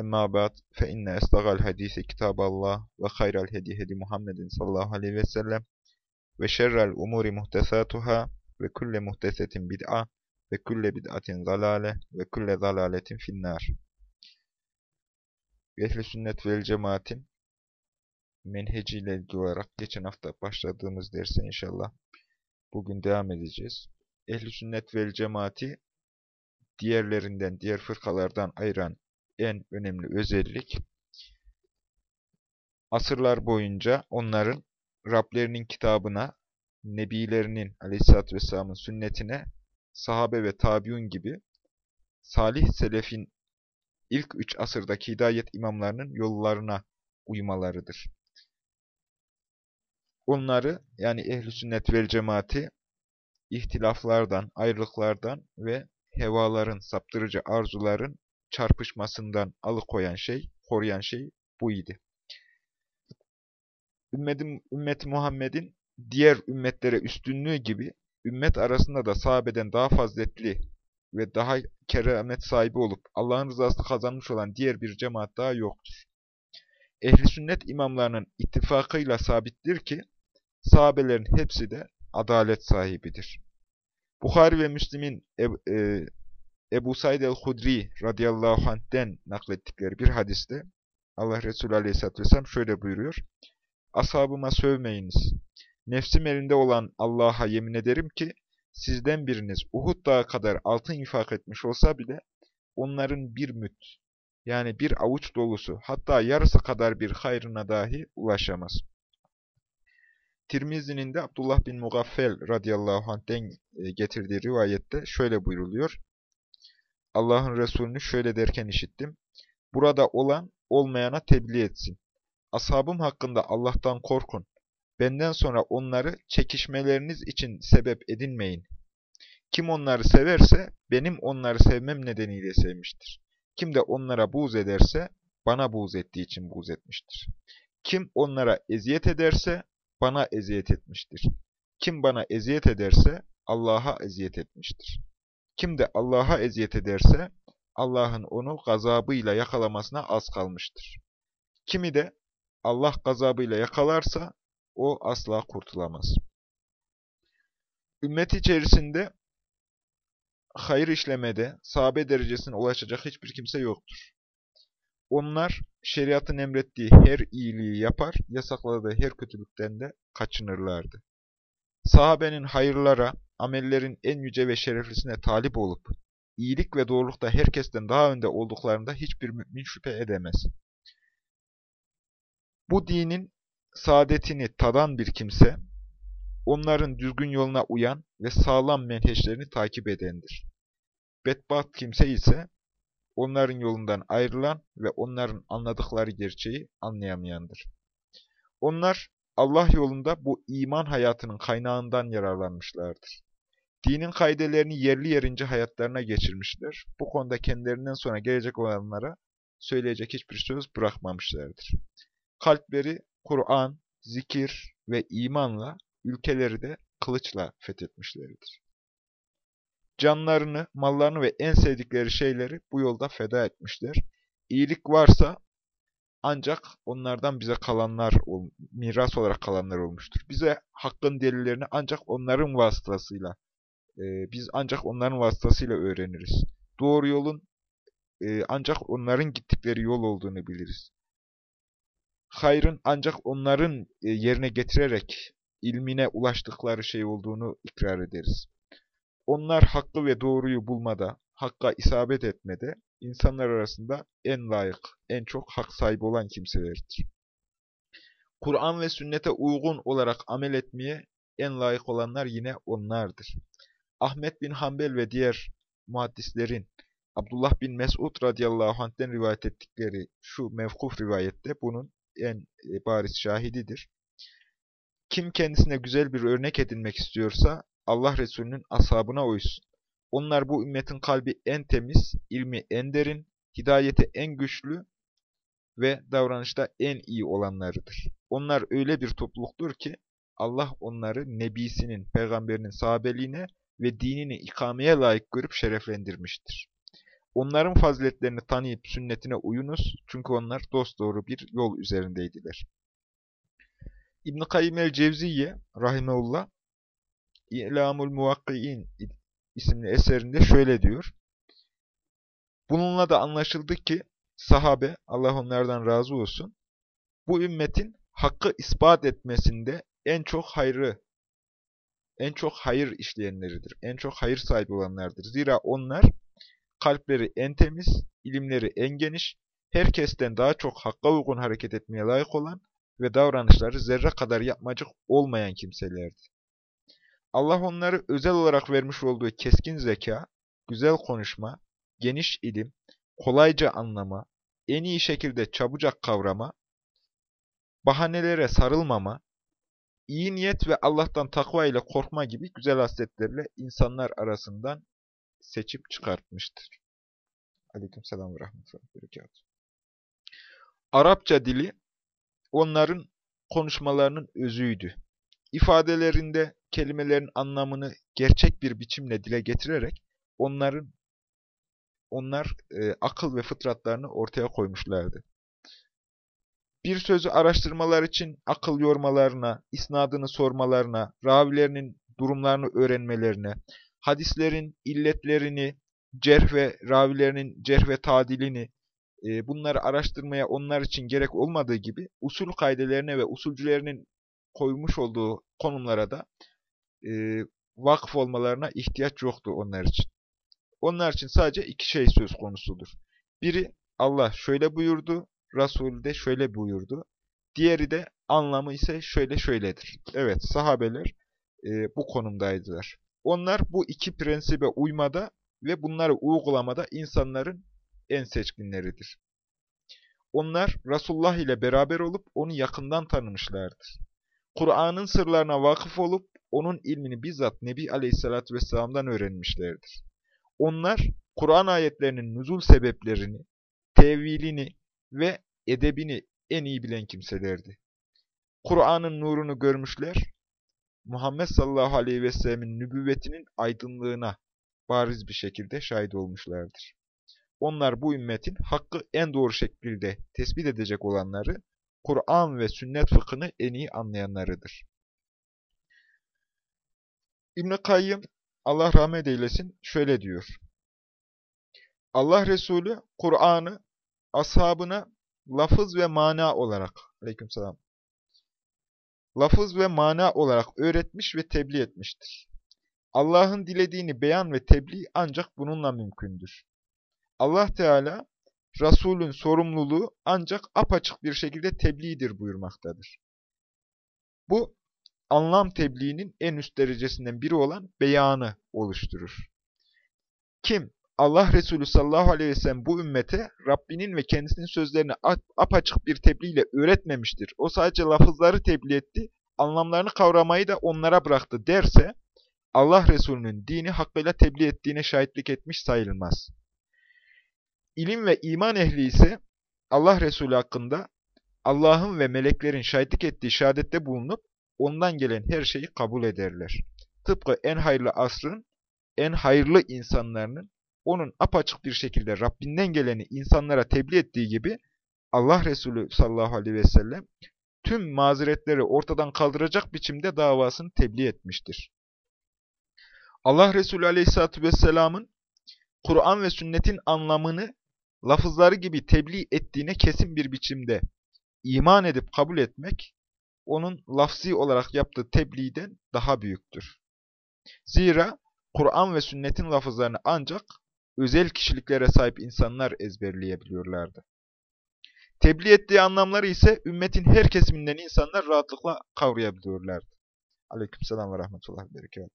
Emma ba'd fe inne estagal hadisi kitaballah ve hayral hedi hedi Muhammedin sallallahu aleyhi ve sellem ve şerrel umuri muhtesatuhâ ve kulle muhtesetin bid'a ve kulle bid'atin zalale ve kulle zalaletin finnâr. Ehli sünnet vel cemaatin menheciyle ilgili olarak geçen hafta başladığımız derse inşallah bugün devam edeceğiz. Ehli sünnet vel cemaati diğerlerinden, diğer fırkalardan ayıran en önemli özellik, asırlar boyunca onların Rablerinin kitabına, Nebilerinin aleyhissalatü vesselamın sünnetine, sahabe ve tabiun gibi salih selefin ilk üç asırdaki hidayet imamlarının yollarına uymalarıdır. Onları yani ehli sünnet vel cemaati ihtilaflardan, ayrılıklardan ve hevaların, saptırıcı arzuların çarpışmasından alıkoyan şey, koruyan şey bu idi. Ümmetin, ümmet Muhammed'in diğer ümmetlere üstünlüğü gibi ümmet arasında da sahabeden daha faziletli ve daha keramet sahibi olup Allah'ın rızasını kazanmış olan diğer bir cemaat daha yoktur. Ehli sünnet imamlarının ittifakıyla sabittir ki sahabelerin hepsi de adalet sahibidir. Bukhari ve Müslim'in e, e, Ebu Said el-Hudri radıyallahu anh'den naklettikleri bir hadiste Allah Resulü aleyhisselatü vesselam şöyle buyuruyor. Ashabıma sövmeyiniz. Nefsim elinde olan Allah'a yemin ederim ki sizden biriniz Uhud dağı kadar altın infak etmiş olsa bile onların bir müt yani bir avuç dolusu hatta yarısı kadar bir hayrına dahi ulaşamaz. Tirmizi'nin de Abdullah bin Mugaffel radıyallahu anh'den e, getirdiği rivayette şöyle buyruluyor. Allah'ın Resulünü şöyle derken işittim. Burada olan olmayana tebliğ etsin. Ashabım hakkında Allah'tan korkun. Benden sonra onları çekişmeleriniz için sebep edinmeyin. Kim onları severse benim onları sevmem nedeniyle sevmiştir. Kim de onlara buğz ederse bana buğz ettiği için buğz etmiştir. Kim onlara eziyet ederse bana eziyet etmiştir. Kim bana eziyet ederse Allah'a eziyet etmiştir. Kim de Allah'a eziyet ederse Allah'ın onu gazabıyla yakalamasına az kalmıştır. Kimi de Allah gazabıyla yakalarsa o asla kurtulamaz. Ümmet içerisinde hayır işlemede sahabe derecesine ulaşacak hiçbir kimse yoktur. Onlar şeriatın emrettiği her iyiliği yapar, yasakladığı her kötülükten de kaçınırlardı. Sahabenin hayırlara, amellerin en yüce ve şereflisine talip olup, iyilik ve doğrulukta herkesten daha önde olduklarında hiçbir mümin şüphe edemez. Bu dinin saadetini tadan bir kimse, onların düzgün yoluna uyan ve sağlam menheşlerini takip edendir. Bedbaht kimse ise, onların yolundan ayrılan ve onların anladıkları gerçeği anlayamayandır. Onlar, Allah yolunda bu iman hayatının kaynağından yararlanmışlardır. Dinin kaidelerini yerli yerince hayatlarına geçirmişler. Bu konuda kendilerinden sonra gelecek olanlara söyleyecek hiçbir söz bırakmamışlardır. Kalpleri Kur'an, zikir ve imanla, ülkeleri de kılıçla fethetmişlerdir. Canlarını, mallarını ve en sevdikleri şeyleri bu yolda feda etmişler. İyilik varsa ancak onlardan bize kalanlar, miras olarak kalanlar olmuştur. Bize hakkın delillerini ancak onların vasıtasıyla, e, biz ancak onların vasıtasıyla öğreniriz. Doğru yolun e, ancak onların gittikleri yol olduğunu biliriz. Hayrın ancak onların e, yerine getirerek ilmine ulaştıkları şey olduğunu ikrar ederiz. Onlar hakkı ve doğruyu bulmada, hakka isabet etmede, insanlar arasında en layık, en çok hak sahibi olan kimselerdir. Kur'an ve sünnete uygun olarak amel etmeye en layık olanlar yine onlardır. Ahmet bin Hanbel ve diğer muhaddislerin Abdullah bin Mesud radıyallahu anh'ten rivayet ettikleri şu mevkuf rivayette bunun en e, bariz şahididir. Kim kendisine güzel bir örnek edinmek istiyorsa Allah Resulü'nün ashabına uysun. Onlar bu ümmetin kalbi en temiz, ilmi en derin, hidayeti en güçlü ve davranışta en iyi olanlarıdır. Onlar öyle bir topluluktur ki Allah onları nebisinin, peygamberinin sahabeliğine ve dinini ikameye layık görüp şereflendirmiştir. Onların faziletlerini tanıyıp sünnetine uyunuz çünkü onlar dosdoğru bir yol üzerindeydiler. İbn-i Kayyim el-Cevziye rahimeullah İlamul Muvakki'in isimli eserinde şöyle diyor. Bununla da anlaşıldı ki sahabe, Allah onlardan razı olsun, bu ümmetin hakkı ispat etmesinde en çok hayrı, en çok hayır işleyenleridir. En çok hayır sahibi olanlardır. Zira onlar kalpleri en temiz, ilimleri en geniş, herkesten daha çok hakka uygun hareket etmeye layık olan ve davranışları zerre kadar yapmacık olmayan kimselerdi. Allah onları özel olarak vermiş olduğu keskin zeka, güzel konuşma, geniş ilim, kolayca anlama, en iyi şekilde çabucak kavrama, bahanelere sarılmama, iyi niyet ve Allah'tan takva ile korkma gibi güzel hasletlerle insanlar arasından seçip çıkartmıştır. Aleyküm selam ve rahmetullah. Arapça dili onların konuşmalarının özüydü. İfadelerinde kelimelerin anlamını gerçek bir biçimle dile getirerek onların onlar e, akıl ve fıtratlarını ortaya koymuşlardı. Bir sözü araştırmalar için akıl yormalarına, isnadını sormalarına, ravilerinin durumlarını öğrenmelerine, hadislerin illetlerini, cerh ve ravilerinin cerh ve tadilini, e, bunları araştırmaya onlar için gerek olmadığı gibi usul kaidelerine ve usulcülerinin koymuş olduğu konumlara da e, vakıf olmalarına ihtiyaç yoktu onlar için. Onlar için sadece iki şey söz konusudur. Biri Allah şöyle buyurdu, Resul de şöyle buyurdu. Diğeri de anlamı ise şöyle şöyledir. Evet sahabeler e, bu konumdaydılar. Onlar bu iki prensibe uymada ve bunları uygulamada insanların en seçkinleridir. Onlar Resulullah ile beraber olup onu yakından tanımışlardır. Kur'an'ın sırlarına vakıf olup onun ilmini bizzat Nebi Aleyhisselatü Vesselam'dan öğrenmişlerdir. Onlar Kur'an ayetlerinin nüzul sebeplerini, tevilini ve edebini en iyi bilen kimselerdi. Kur'an'ın nurunu görmüşler, Muhammed sallallahu aleyhi ve sellemin nübüvvetinin aydınlığına bariz bir şekilde şahit olmuşlardır. Onlar bu ümmetin hakkı en doğru şekilde tespit edecek olanları, Kur'an ve sünnet fıkhını en iyi anlayanlarıdır. İbn-i Kayyım, Allah rahmet eylesin, şöyle diyor. Allah Resulü Kur'an'ı ashabına lafız ve mana olarak, aleykümselam, lafız ve mana olarak öğretmiş ve tebliğ etmiştir. Allah'ın dilediğini beyan ve tebliğ ancak bununla mümkündür. Allah Teala, Resulün sorumluluğu ancak apaçık bir şekilde tebliğdir buyurmaktadır. Bu, anlam tebliğinin en üst derecesinden biri olan beyanı oluşturur. Kim Allah Resulü sallallahu aleyhi ve sellem bu ümmete Rabbinin ve kendisinin sözlerini apaçık bir tebliğle öğretmemiştir. O sadece lafızları tebliğ etti, anlamlarını kavramayı da onlara bıraktı derse, Allah Resulü'nün dini hakkıyla tebliğ ettiğine şahitlik etmiş sayılmaz. İlim ve iman ehli ise Allah Resulü hakkında Allah'ın ve meleklerin şahitlik ettiği şehadette bulunup ondan gelen her şeyi kabul ederler. Tıpkı en hayırlı asrın, en hayırlı insanların onun apaçık bir şekilde Rabbinden geleni insanlara tebliğ ettiği gibi Allah Resulü sallallahu aleyhi ve sellem tüm mazeretleri ortadan kaldıracak biçimde davasını tebliğ etmiştir. Allah Resulü aleyhissalatü vesselamın Kur'an ve sünnetin anlamını lafızları gibi tebliğ ettiğine kesin bir biçimde iman edip kabul etmek, onun lafzi olarak yaptığı tebliğden daha büyüktür. Zira Kur'an ve sünnetin lafızlarını ancak özel kişiliklere sahip insanlar ezberleyebiliyorlardı. Tebliğ ettiği anlamları ise ümmetin her kesiminden insanlar rahatlıkla kavrayabiliyorlardı. Aleykümselam ve rahmetullah ve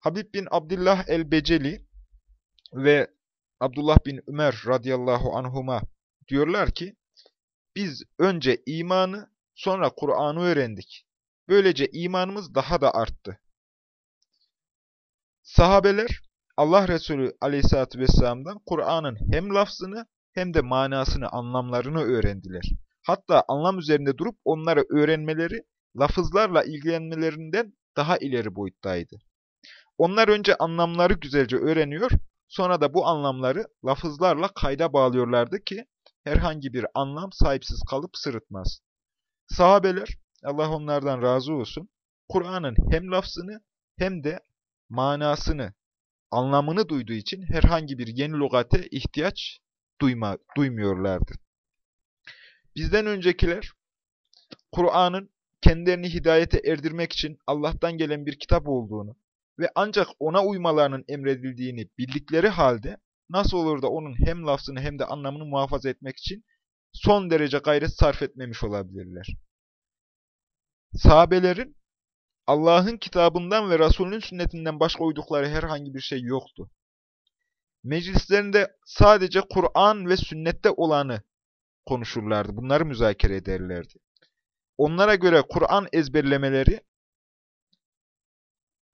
Habib bin Abdullah el-Beceli ve Abdullah bin Ömer radıyallahu anhuma diyorlar ki, biz önce imanı, Sonra Kur'an'ı öğrendik. Böylece imanımız daha da arttı. Sahabeler Allah Resulü Aleyhisselatü Vesselam'dan Kur'an'ın hem lafzını hem de manasını, anlamlarını öğrendiler. Hatta anlam üzerinde durup onları öğrenmeleri, lafızlarla ilgilenmelerinden daha ileri boyuttaydı. Onlar önce anlamları güzelce öğreniyor, sonra da bu anlamları lafızlarla kayda bağlıyorlardı ki herhangi bir anlam sahipsiz kalıp sırıtmaz. Sahabeler, Allah onlardan razı olsun, Kur'an'ın hem lafzını hem de manasını, anlamını duyduğu için herhangi bir yeni lugate ihtiyaç duyma, duymuyorlardı. Bizden öncekiler, Kur'an'ın kendilerini hidayete erdirmek için Allah'tan gelen bir kitap olduğunu ve ancak ona uymalarının emredildiğini bildikleri halde, nasıl olur da onun hem lafzını hem de anlamını muhafaza etmek için son derece gayret sarf etmemiş olabilirler. Sahabelerin Allah'ın kitabından ve Resulünün sünnetinden başka uydukları herhangi bir şey yoktu. Meclislerinde sadece Kur'an ve sünnette olanı konuşurlardı. Bunları müzakere ederlerdi. Onlara göre Kur'an ezberlemeleri,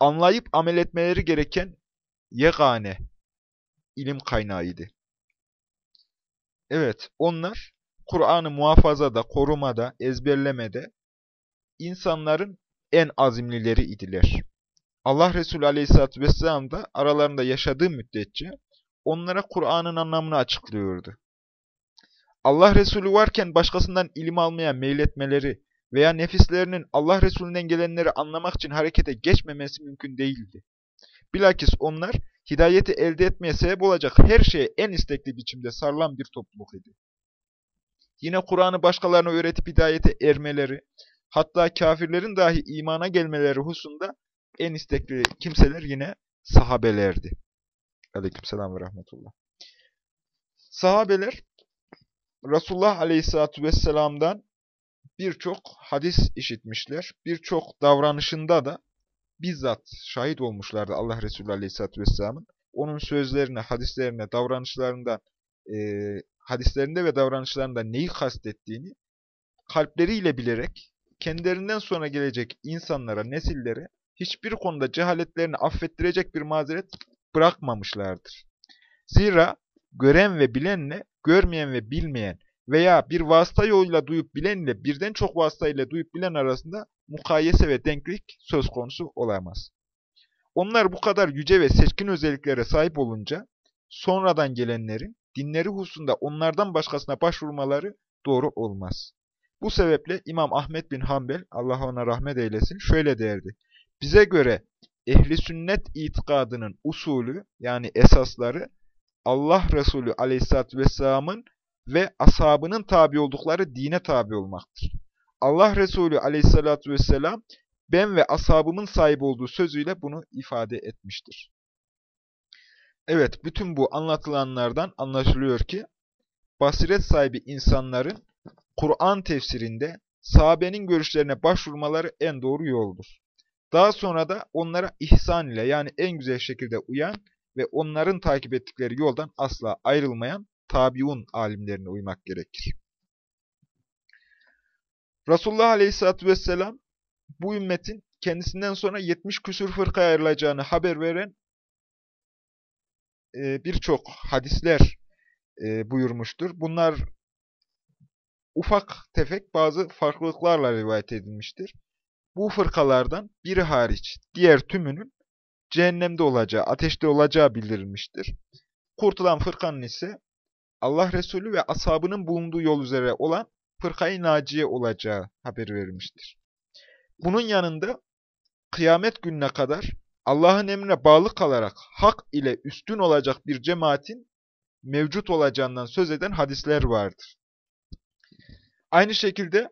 anlayıp amel etmeleri gereken yegane ilim kaynağıydı. Evet, onlar Kur'an'ı muhafazada, korumada, ezberlemede insanların en azimlileri idiler. Allah Resulü Aleyhisselatü Vesselam da aralarında yaşadığı müddetçe onlara Kur'an'ın anlamını açıklıyordu. Allah Resulü varken başkasından ilim almaya meyletmeleri veya nefislerinin Allah Resulünden gelenleri anlamak için harekete geçmemesi mümkün değildi. Bilakis onlar hidayeti elde etmeye sebep olacak her şeye en istekli biçimde sarılan bir topluluk idi. Yine Kur'an'ı başkalarına öğretip hidayete ermeleri, hatta kafirlerin dahi imana gelmeleri hususunda en istekli kimseler yine sahabelerdi. Aleykümselam ve rahmetullah. Sahabeler Resulullah Aleyhisselatü Vesselam'dan birçok hadis işitmişler. Birçok davranışında da bizzat şahit olmuşlardı Allah Resulü Aleyhisselatü Vesselam'ın. Onun sözlerine, hadislerine, davranışlarında, e, hadislerinde ve davranışlarında neyi kastettiğini kalpleriyle bilerek kendilerinden sonra gelecek insanlara, nesillere hiçbir konuda cehaletlerini affettirecek bir mazeret bırakmamışlardır. Zira gören ve bilenle, görmeyen ve bilmeyen veya bir vasıta yoluyla duyup bilen ile birden çok vasıta ile duyup bilen arasında mukayese ve denklik söz konusu olamaz. Onlar bu kadar yüce ve seçkin özelliklere sahip olunca, sonradan gelenlerin dinleri hususunda onlardan başkasına başvurmaları doğru olmaz. Bu sebeple İmam Ahmet bin Hanbel, Allah ona rahmet eylesin, şöyle derdi. Bize göre ehli sünnet itikadının usulü yani esasları Allah Resulü aleyhissalatü vesselamın ve ashabının tabi oldukları dine tabi olmaktır. Allah Resulü aleyhissalatü vesselam ben ve ashabımın sahip olduğu sözüyle bunu ifade etmiştir. Evet, bütün bu anlatılanlardan anlaşılıyor ki, basiret sahibi insanların Kur'an tefsirinde sahabenin görüşlerine başvurmaları en doğru yoldur. Daha sonra da onlara ihsan ile yani en güzel şekilde uyan ve onların takip ettikleri yoldan asla ayrılmayan tabiun alimlerine uymak gerekir. Resulullah Aleyhisselatü Vesselam bu ümmetin kendisinden sonra 70 küsur fırkaya ayrılacağını haber veren e, birçok hadisler e, buyurmuştur. Bunlar ufak tefek bazı farklılıklarla rivayet edilmiştir. Bu fırkalardan biri hariç diğer tümünün cehennemde olacağı, ateşte olacağı bildirilmiştir. Kurtulan fırkanın ise Allah Resulü ve ashabının bulunduğu yol üzere olan fırkayı naciye olacağı haberi verilmiştir. Bunun yanında kıyamet gününe kadar Allah'ın emrine bağlı kalarak hak ile üstün olacak bir cemaatin mevcut olacağından söz eden hadisler vardır. Aynı şekilde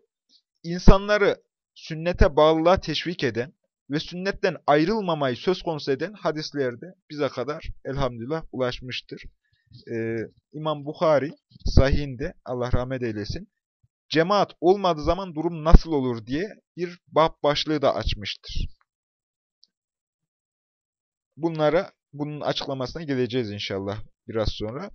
insanları sünnete bağlılığa teşvik eden ve sünnetten ayrılmamayı söz konusu eden hadislerde bize kadar elhamdülillah ulaşmıştır. Ee, İmam Bukhari sahihinde Allah rahmet eylesin cemaat olmadığı zaman durum nasıl olur diye bir bab başlığı da açmıştır. Bunlara, bunun açıklamasına geleceğiz inşallah biraz sonra.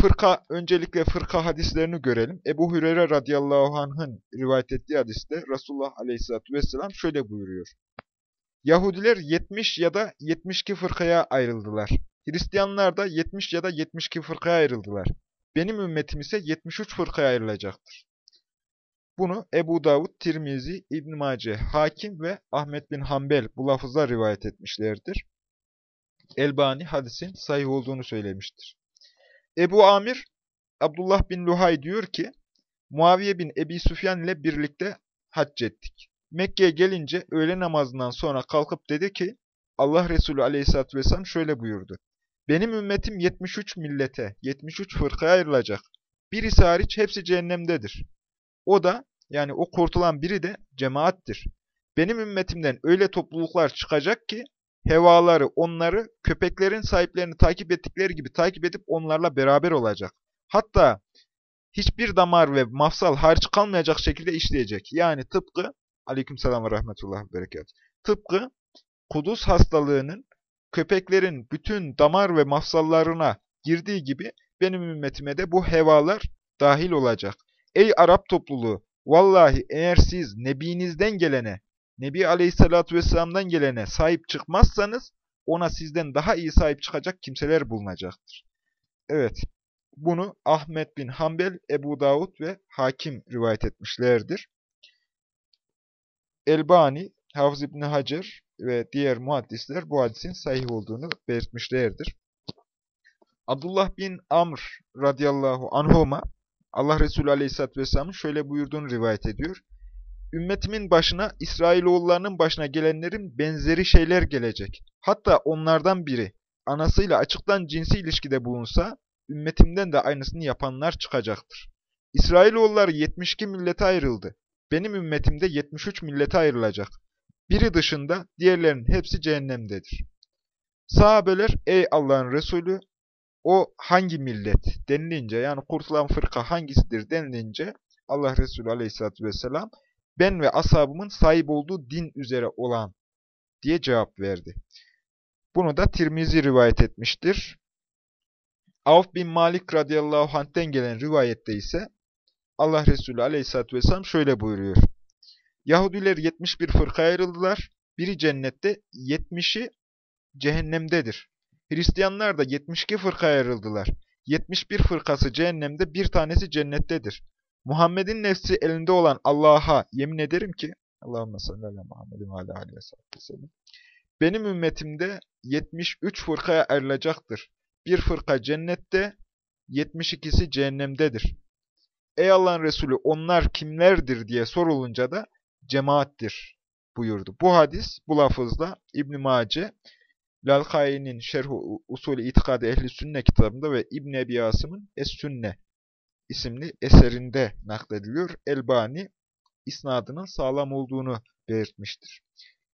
fırka, öncelikle fırka hadislerini görelim. Ebu Hüreyre radıyallahu anh'ın rivayet ettiği hadiste Resulullah aleyhissalatü vesselam şöyle buyuruyor. Yahudiler 70 ya da 72 fırkaya ayrıldılar. Hristiyanlar da 70 ya da 72 fırkaya ayrıldılar. Benim ümmetim ise 73 fırkaya ayrılacaktır. Bunu Ebu Davud, Tirmizi, İbn Mace, Hakim ve Ahmet bin Hanbel bu lafızla rivayet etmişlerdir. Elbani hadisin sahih olduğunu söylemiştir. Ebu Amir, Abdullah bin Luhay diyor ki, Muaviye bin Ebi Süfyan ile birlikte hac ettik. Mekke'ye gelince öğle namazından sonra kalkıp dedi ki, Allah Resulü aleyhissalatü vesselam şöyle buyurdu. Benim ümmetim 73 millete, 73 fırkaya ayrılacak. Birisi hariç hepsi cehennemdedir. O da, yani o kurtulan biri de cemaattir. Benim ümmetimden öyle topluluklar çıkacak ki, hevaları onları köpeklerin sahiplerini takip ettikleri gibi takip edip onlarla beraber olacak. Hatta hiçbir damar ve mafsal hariç kalmayacak şekilde işleyecek. Yani tıpkı, aleykümselam ve rahmetullah berekat, tıpkı kuduz hastalığının köpeklerin bütün damar ve mafsallarına girdiği gibi benim ümmetime de bu hevalar dahil olacak. Ey Arap topluluğu! Vallahi eğer siz Nebinizden gelene, Nebi Aleyhisselatü Vesselam'dan gelene sahip çıkmazsanız, ona sizden daha iyi sahip çıkacak kimseler bulunacaktır. Evet, bunu Ahmet bin Hanbel, Ebu Davud ve Hakim rivayet etmişlerdir. Elbani, Hafız İbni Hacer ve diğer muhaddisler bu hadisin sahih olduğunu belirtmişlerdir. Abdullah bin Amr radıyallahu anhuma Allah Resulü aleyhisselatü vesselamın şöyle buyurduğunu rivayet ediyor. Ümmetimin başına, İsrailoğullarının başına gelenlerin benzeri şeyler gelecek. Hatta onlardan biri anasıyla açıktan cinsi ilişkide bulunsa, ümmetimden de aynısını yapanlar çıkacaktır. İsrailoğulları 72 millete ayrıldı. Benim ümmetimde 73 millete ayrılacak. Biri dışında diğerlerinin hepsi cehennemdedir. Sahabeler, ey Allah'ın Resulü, o hangi millet denilince, yani kurtulan fırka hangisidir denilince, Allah Resulü aleyhissalatü vesselam, ben ve ashabımın sahip olduğu din üzere olan diye cevap verdi. Bunu da Tirmizi rivayet etmiştir. Avf bin Malik radıyallahu anh'ten gelen rivayette ise Allah Resulü aleyhissalatü vesselam şöyle buyuruyor. Yahudiler 71 fırkaya ayrıldılar. Biri cennette, 70'i cehennemdedir. Hristiyanlar da 72 fırkaya ayrıldılar. 71 fırkası cehennemde, bir tanesi cennettedir. Muhammed'in nefsi elinde olan Allah'a yemin ederim ki, Allahümme salli Muhammedin ve ala aleyhi sellem. Benim ümmetimde 73 fırkaya ayrılacaktır. Bir fırka cennette, 72'si cehennemdedir. Ey Allah'ın Resulü onlar kimlerdir diye sorulunca da cemaattir buyurdu. Bu hadis bu lafızla İbn Mace Lalkai'nin Şerh Usulü İtikad-ı Ehli Sünne kitabında ve İbn Ebi Asım'ın Es-Sünne isimli eserinde naklediliyor. Elbani isnadının sağlam olduğunu belirtmiştir.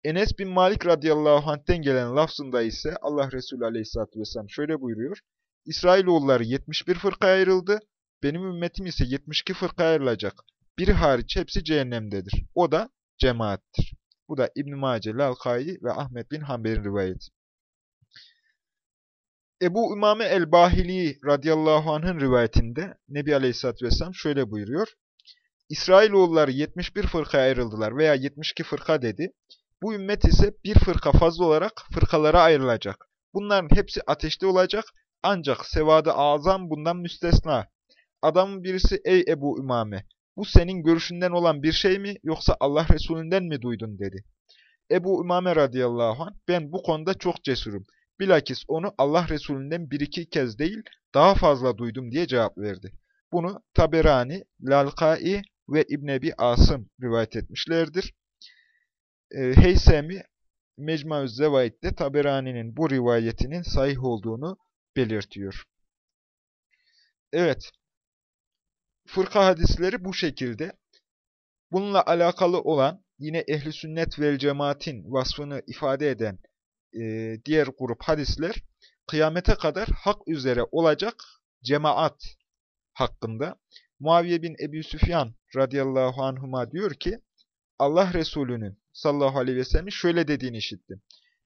Enes bin Malik radıyallahu anh'ten gelen lafzında ise Allah Resulü aleyhissalatü vesselam şöyle buyuruyor. İsrailoğulları 71 fırkaya ayrıldı. Benim ümmetim ise 72 fırkaya ayrılacak. Biri hariç hepsi cehennemdedir. O da cemaattir. Bu da İbn-i Mace, Lalkai ve Ahmet bin Hanbel'in rivayeti. Ebu Ümame el-Bahili radıyallahu anh'ın rivayetinde Nebi Aleyhisselatü Vesselam şöyle buyuruyor. İsrailoğulları 71 fırkaya ayrıldılar veya 72 fırka dedi. Bu ümmet ise bir fırka fazla olarak fırkalara ayrılacak. Bunların hepsi ateşte olacak ancak sevadı azam bundan müstesna. Adamın birisi ey Ebu Ümame bu senin görüşünden olan bir şey mi yoksa Allah Resulünden mi duydun dedi. Ebu Ümame radıyallahu anh ben bu konuda çok cesurum. Bilakis onu Allah Resulünden bir iki kez değil daha fazla duydum diye cevap verdi. Bunu Taberani, Lalkai ve İbn Ebi Asım rivayet etmişlerdir. E, Heysemi Mecmuaz Zevaid'de Taberani'nin bu rivayetinin sahih olduğunu belirtiyor. Evet, fırka hadisleri bu şekilde. Bununla alakalı olan yine ehli sünnet vel cemaatin vasfını ifade eden e, diğer grup hadisler kıyamete kadar hak üzere olacak cemaat hakkında. Muaviye bin Ebu Süfyan radıyallahu anhuma diyor ki Allah Resulü'nün sallallahu aleyhi ve sellem şöyle dediğini işittim.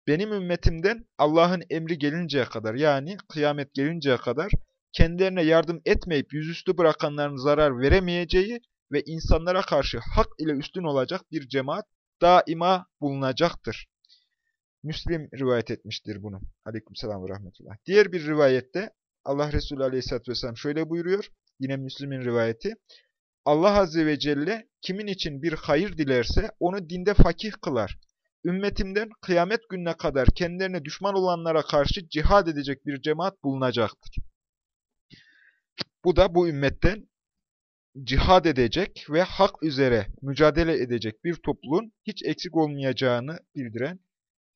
Benim ümmetimden Allah'ın emri gelinceye kadar yani kıyamet gelinceye kadar kendilerine yardım etmeyip yüzüstü bırakanların zarar veremeyeceği ve insanlara karşı hak ile üstün olacak bir cemaat daima bulunacaktır. Müslim rivayet etmiştir bunu. Aleykümselam ve rahmetullah. Diğer bir rivayette Allah Resulü Aleyhisselatü vesselam şöyle buyuruyor. Yine Müslim'in rivayeti. Allah Azze ve Celle kimin için bir hayır dilerse onu dinde fakih kılar. Ümmetimden kıyamet gününe kadar kendilerine düşman olanlara karşı cihad edecek bir cemaat bulunacaktır. Bu da bu ümmetten cihad edecek ve hak üzere mücadele edecek bir topluluğun hiç eksik olmayacağını bildiren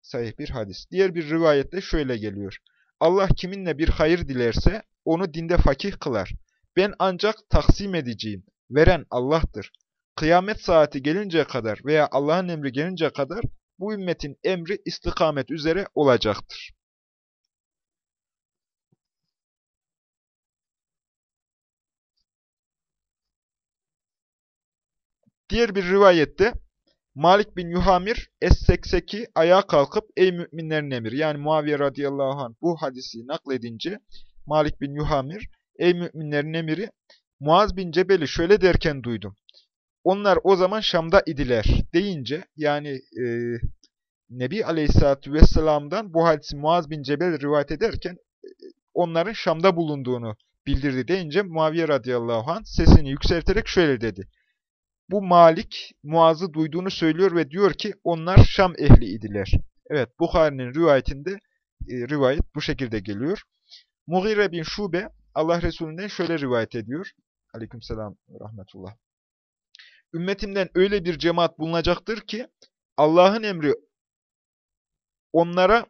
sahih bir hadis. Diğer bir rivayette şöyle geliyor. Allah kiminle bir hayır dilerse onu dinde fakih kılar. Ben ancak taksim edeceğim. Veren Allah'tır. Kıyamet saati gelinceye kadar veya Allah'ın emri gelinceye kadar bu ümmetin emri istikamet üzere olacaktır. Diğer bir rivayette Malik bin Yuhamir Es-Sekseki ayağa kalkıp ey müminlerin emiri yani Muaviye radıyallahu anh bu hadisi nakledince Malik bin Yuhamir ey müminlerin emiri Muaz bin Cebel'i şöyle derken duydum. Onlar o zaman Şam'da idiler deyince yani e, Nebi Aleyhisselatü Vesselam'dan bu hadisi Muaz bin Cebel rivayet ederken e, onların Şam'da bulunduğunu bildirdi deyince Muaviye radıyallahu anh sesini yükselterek şöyle dedi. Bu Malik Muaz'ı duyduğunu söylüyor ve diyor ki onlar Şam ehli idiler. Evet Bukhari'nin rivayetinde e, rivayet bu şekilde geliyor. Mughire bin Şube Allah Resulü'nden şöyle rivayet ediyor. Aleykümselam rahmetullah. Ümmetimden öyle bir cemaat bulunacaktır ki Allah'ın emri onlara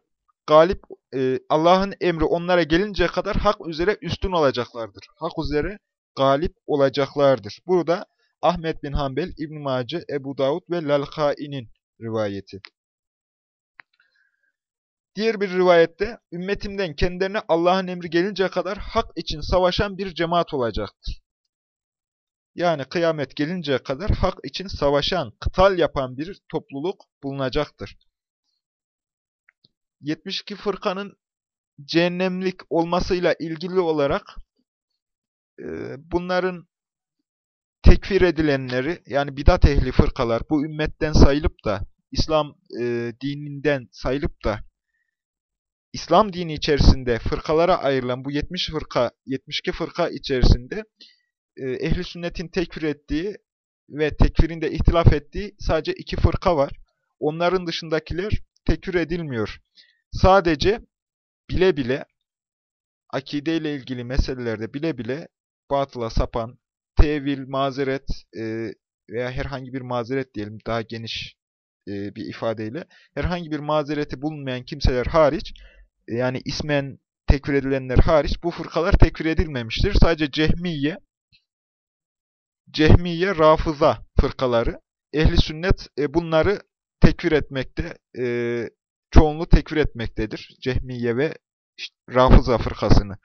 galip e, Allah'ın emri onlara gelinceye kadar hak üzere üstün olacaklardır. Hak üzere galip olacaklardır. Burada Ahmet bin Hanbel, İbn Mace, Ebu Davud ve Lalkai'nin rivayeti. Diğer bir rivayette ümmetimden kendilerine Allah'ın emri gelinceye kadar hak için savaşan bir cemaat olacaktır. Yani kıyamet gelinceye kadar hak için savaşan, kıtal yapan bir topluluk bulunacaktır. 72 fırkanın cehennemlik olmasıyla ilgili olarak e, bunların tekfir edilenleri yani bidat ehli fırkalar bu ümmetten sayılıp da İslam e, dininden sayılıp da İslam dini içerisinde fırkalara ayrılan bu 70 fırka, 72 fırka içerisinde e, ehli sünnetin tekfir ettiği ve tekfirinde ihtilaf ettiği sadece iki fırka var. Onların dışındakiler tekfir edilmiyor. Sadece bile bile akideyle ilgili meselelerde bile bile batıla sapan, tevil, mazeret e, veya herhangi bir mazeret diyelim daha geniş e, bir ifadeyle herhangi bir mazereti bulunmayan kimseler hariç e, yani ismen tekfir edilenler hariç bu fırkalar tekfir edilmemiştir. Sadece Cehmiye, Cehmiye, Rafıza fırkaları, ehli sünnet e, bunları tekfir etmekte, e, çoğunluğu tekfir etmektedir. Cehmiye ve Rafıza fırkasını.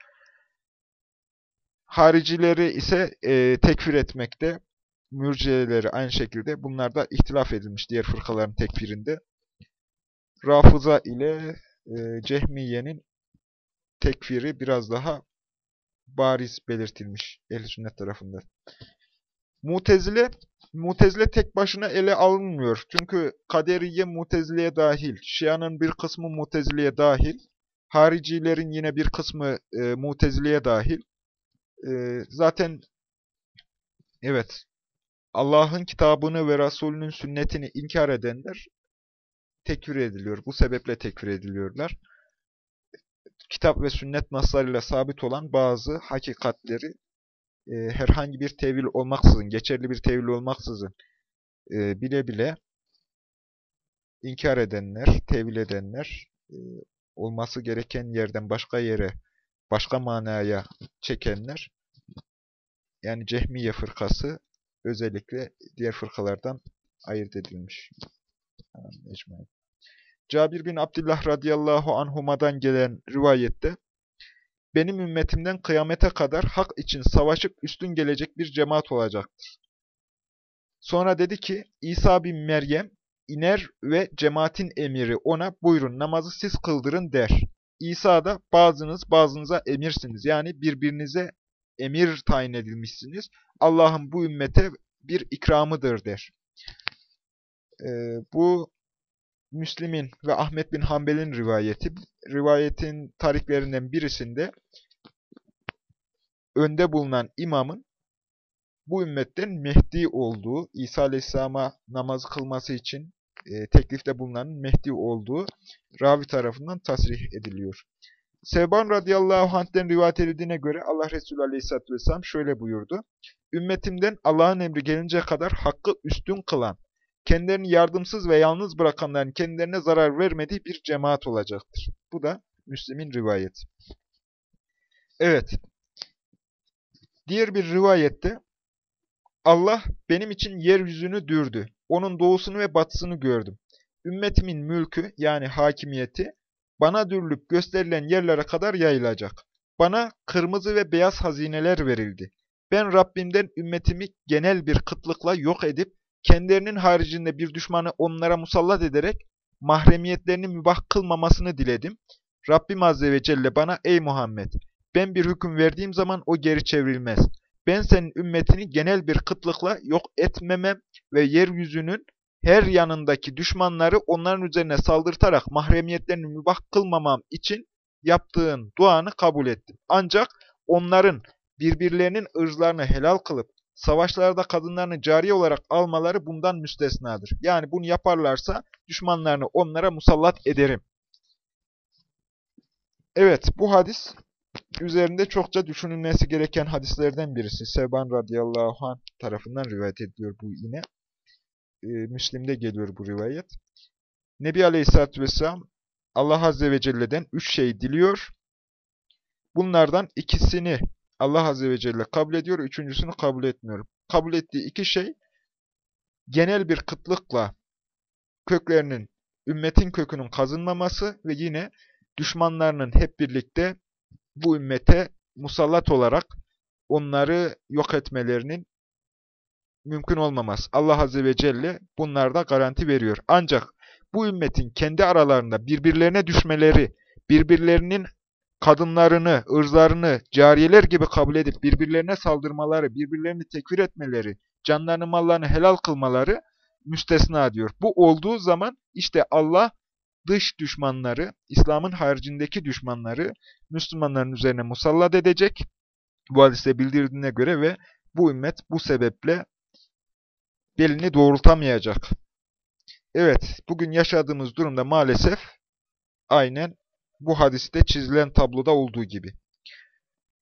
Haricileri ise e, tekfir etmekte, mürciyeleri aynı şekilde bunlar da ihtilaf edilmiş diğer fırkaların tekfirinde. Rafıza ile e, Cehmiye'nin tekfiri biraz daha bariz belirtilmiş ehl sünnet tarafından. Mutezile, Mutezile tek başına ele alınmıyor. Çünkü Kaderiye Mutezile'ye dahil, Şia'nın bir kısmı Mutezile'ye dahil, haricilerin yine bir kısmı e, Mutezile'ye dahil. E, zaten evet Allah'ın kitabını ve Resulünün sünnetini inkar edenler tekfir ediliyor. Bu sebeple tekfir ediliyorlar. Kitap ve sünnet naslarıyla sabit olan bazı hakikatleri e, herhangi bir tevil olmaksızın, geçerli bir tevil olmaksızın e, bile bile inkar edenler, tevil edenler, e, olması gereken yerden başka yere, başka manaya çekenler, yani Cehmiye fırkası özellikle diğer fırkalardan ayırt edilmiş. Cabir bin Abdullah radıyallahu anhuma'dan gelen rivayette benim ümmetimden kıyamete kadar hak için savaşıp üstün gelecek bir cemaat olacaktır. Sonra dedi ki İsa bin Meryem iner ve cemaatin emiri ona buyurun namazı siz kıldırın der. İsa'da bazınız bazınıza emirsiniz. Yani birbirinize emir tayin edilmişsiniz. Allah'ın bu ümmete bir ikramıdır der. Ee, bu Müslim'in ve Ahmet bin Hanbel'in rivayeti. Rivayetin tariklerinden birisinde önde bulunan imamın bu ümmetten Mehdi olduğu, İsa Aleyhisselam'a namaz kılması için e, teklifte bulunan Mehdi olduğu ravi tarafından tasrih ediliyor. Sevban radıyallahu anh'ten rivayet edildiğine göre Allah Resulü aleyhisselatü vesselam şöyle buyurdu. Ümmetimden Allah'ın emri gelince kadar hakkı üstün kılan, kendilerini yardımsız ve yalnız bırakanların kendilerine zarar vermediği bir cemaat olacaktır. Bu da Müslim'in rivayeti. Evet. Diğer bir rivayette Allah benim için yeryüzünü dürdü. Onun doğusunu ve batısını gördüm. Ümmetimin mülkü yani hakimiyeti bana dürülüp gösterilen yerlere kadar yayılacak. Bana kırmızı ve beyaz hazineler verildi. Ben Rabbimden ümmetimi genel bir kıtlıkla yok edip kendilerinin haricinde bir düşmanı onlara musallat ederek mahremiyetlerini mübah kılmamasını diledim. Rabbim Azze ve Celle bana ey Muhammed ben bir hüküm verdiğim zaman o geri çevrilmez. Ben senin ümmetini genel bir kıtlıkla yok etmemem ve yeryüzünün her yanındaki düşmanları onların üzerine saldırtarak mahremiyetlerini mübah kılmamam için yaptığın duanı kabul ettim. Ancak onların birbirlerinin ırzlarını helal kılıp savaşlarda kadınlarını cari olarak almaları bundan müstesnadır. Yani bunu yaparlarsa düşmanlarını onlara musallat ederim. Evet bu hadis üzerinde çokça düşünülmesi gereken hadislerden birisi. Sevban radıyallahu anh tarafından rivayet ediliyor bu yine. Ee, Müslim'de geliyor bu rivayet. Nebi Aleyhisselatü Vesselam Allah Azze ve Celle'den üç şey diliyor. Bunlardan ikisini Allah Azze ve Celle kabul ediyor, üçüncüsünü kabul etmiyor. Kabul ettiği iki şey, genel bir kıtlıkla köklerinin, ümmetin kökünün kazınmaması ve yine düşmanlarının hep birlikte bu ümmete musallat olarak onları yok etmelerinin mümkün olmaması. Allah Azze ve Celle bunlarda garanti veriyor. Ancak bu ümmetin kendi aralarında birbirlerine düşmeleri, birbirlerinin kadınlarını, ırzlarını cariyeler gibi kabul edip birbirlerine saldırmaları, birbirlerini tekfir etmeleri, canlarını mallarını helal kılmaları müstesna diyor. Bu olduğu zaman işte Allah dış düşmanları, İslam'ın haricindeki düşmanları Müslümanların üzerine musallat edecek. Bu hadiste bildirdiğine göre ve bu ümmet bu sebeple belini doğrultamayacak. Evet, bugün yaşadığımız durumda maalesef aynen bu hadiste çizilen tabloda olduğu gibi.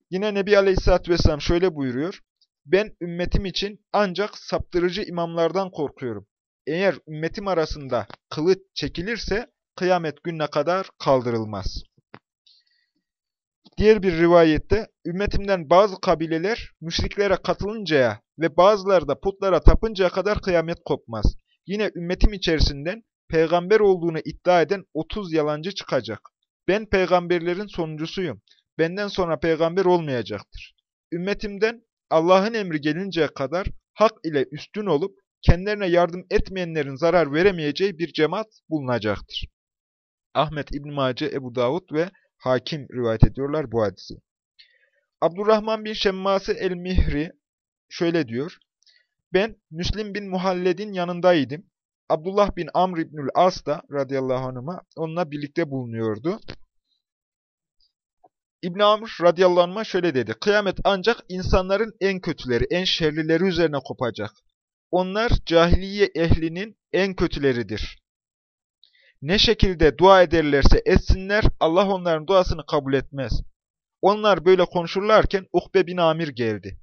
Yine Nebi Aleyhisselatü Vesselam şöyle buyuruyor. Ben ümmetim için ancak saptırıcı imamlardan korkuyorum. Eğer ümmetim arasında kılıç çekilirse kıyamet gününe kadar kaldırılmaz. Diğer bir rivayette ümmetimden bazı kabileler müşriklere katılıncaya ve bazıları da putlara tapıncaya kadar kıyamet kopmaz. Yine ümmetim içerisinden peygamber olduğunu iddia eden 30 yalancı çıkacak. Ben peygamberlerin sonuncusuyum. Benden sonra peygamber olmayacaktır. Ümmetimden Allah'ın emri gelinceye kadar hak ile üstün olup kendilerine yardım etmeyenlerin zarar veremeyeceği bir cemaat bulunacaktır. Ahmet İbn Mace, Ebu Davud ve Hakim rivayet ediyorlar bu hadisi. Abdurrahman bin Şemmase el-Mihri şöyle diyor. Ben Müslim bin Muhalled'in yanındaydım. Abdullah bin Amr İbnül As da radıyallahu anh'a onunla birlikte bulunuyordu. İbn Amr radıyallahu anh'a şöyle dedi. Kıyamet ancak insanların en kötüleri, en şerlileri üzerine kopacak. Onlar cahiliye ehlinin en kötüleridir. Ne şekilde dua ederlerse etsinler Allah onların duasını kabul etmez. Onlar böyle konuşurlarken Uhbe bin Amir geldi.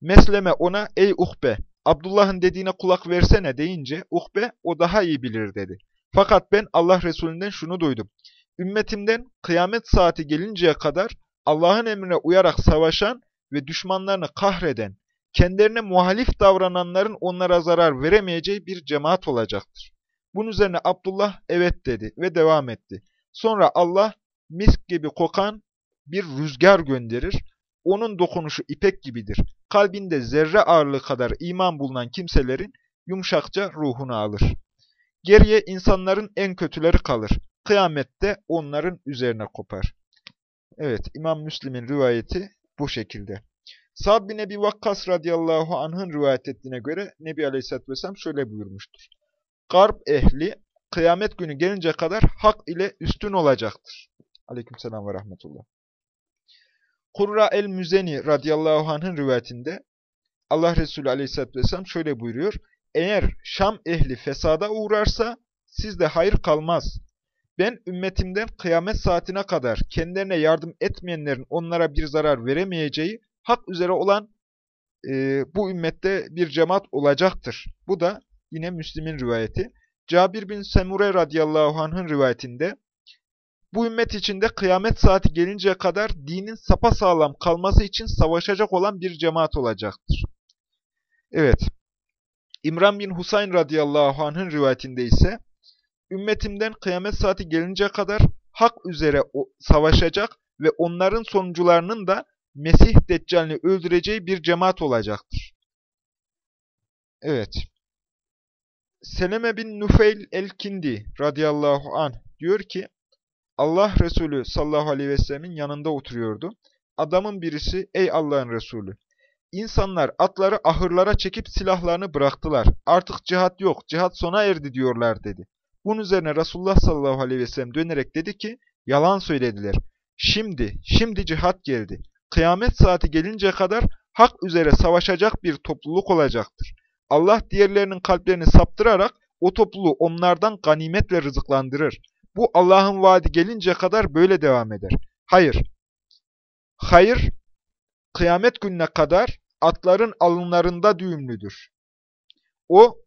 Mesleme ona ey Uhbe Abdullah'ın dediğine kulak versene deyince Uhbe o daha iyi bilir dedi. Fakat ben Allah Resulünden şunu duydum. Ümmetimden kıyamet saati gelinceye kadar Allah'ın emrine uyarak savaşan ve düşmanlarını kahreden, kendilerine muhalif davrananların onlara zarar veremeyeceği bir cemaat olacaktır. Bunun üzerine Abdullah evet dedi ve devam etti. Sonra Allah misk gibi kokan bir rüzgar gönderir. Onun dokunuşu ipek gibidir. Kalbinde zerre ağırlığı kadar iman bulunan kimselerin yumuşakça ruhunu alır. Geriye insanların en kötüleri kalır. kıyamette onların üzerine kopar. Evet, İmam Müslim'in rivayeti bu şekilde. Sa'd bin Ebi Vakkas radıyallahu anh'ın rivayet ettiğine göre Nebi Aleyhisselatü Vesselam şöyle buyurmuştur. Garp ehli kıyamet günü gelince kadar hak ile üstün olacaktır. Aleykümselam ve rahmetullah. Kurra el-Müzeni radıyallahu anh'ın rivayetinde Allah Resulü aleyhisselatü vesselam şöyle buyuruyor. Eğer Şam ehli fesada uğrarsa sizde hayır kalmaz. Ben ümmetimden kıyamet saatine kadar kendilerine yardım etmeyenlerin onlara bir zarar veremeyeceği hak üzere olan e, bu ümmette bir cemaat olacaktır. Bu da yine Müslim'in rivayeti. Cabir bin Semure radıyallahu anh'ın rivayetinde bu ümmet içinde kıyamet saati gelinceye kadar dinin sapasağlam kalması için savaşacak olan bir cemaat olacaktır. Evet. İmran bin Husayn radıyallahu anh'ın rivayetinde ise ümmetimden kıyamet saati gelinceye kadar hak üzere savaşacak ve onların sonucularının da Mesih Deccal'ini öldüreceği bir cemaat olacaktır. Evet. Seleme bin Nufeyl el-Kindi radıyallahu anh diyor ki, Allah Resulü sallallahu aleyhi ve sellemin yanında oturuyordu. Adamın birisi, ey Allah'ın Resulü, insanlar atları ahırlara çekip silahlarını bıraktılar. Artık cihat yok, cihat sona erdi diyorlar dedi. Bunun üzerine Resulullah sallallahu aleyhi ve sellem dönerek dedi ki, yalan söylediler. Şimdi, şimdi cihat geldi. Kıyamet saati gelince kadar hak üzere savaşacak bir topluluk olacaktır. Allah diğerlerinin kalplerini saptırarak o topluluğu onlardan ganimetle rızıklandırır. Bu Allah'ın vaadi gelince kadar böyle devam eder. Hayır. Hayır, kıyamet gününe kadar atların alınlarında düğümlüdür. O,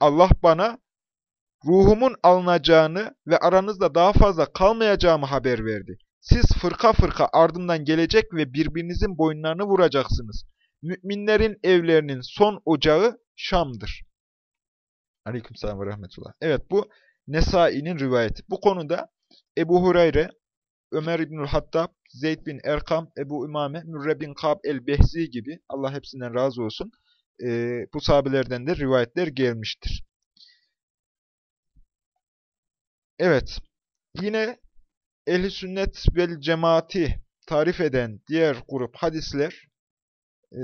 Allah bana ruhumun alınacağını ve aranızda daha fazla kalmayacağımı haber verdi. Siz fırka fırka ardından gelecek ve birbirinizin boynlarını vuracaksınız. Müminlerin evlerinin son ocağı Şam'dır. Aleykümselam ve rahmetullah. Evet bu Nesai'nin rivayeti. Bu konuda Ebu Hureyre, Ömer İbnül Hattab, Zeyd bin Erkam, Ebu İmame, Mürre bin Kab el-Behzi gibi, Allah hepsinden razı olsun, e, bu sahabelerden de rivayetler gelmiştir. Evet, yine ehl sünnet vel cemaati tarif eden diğer grup hadisler, e,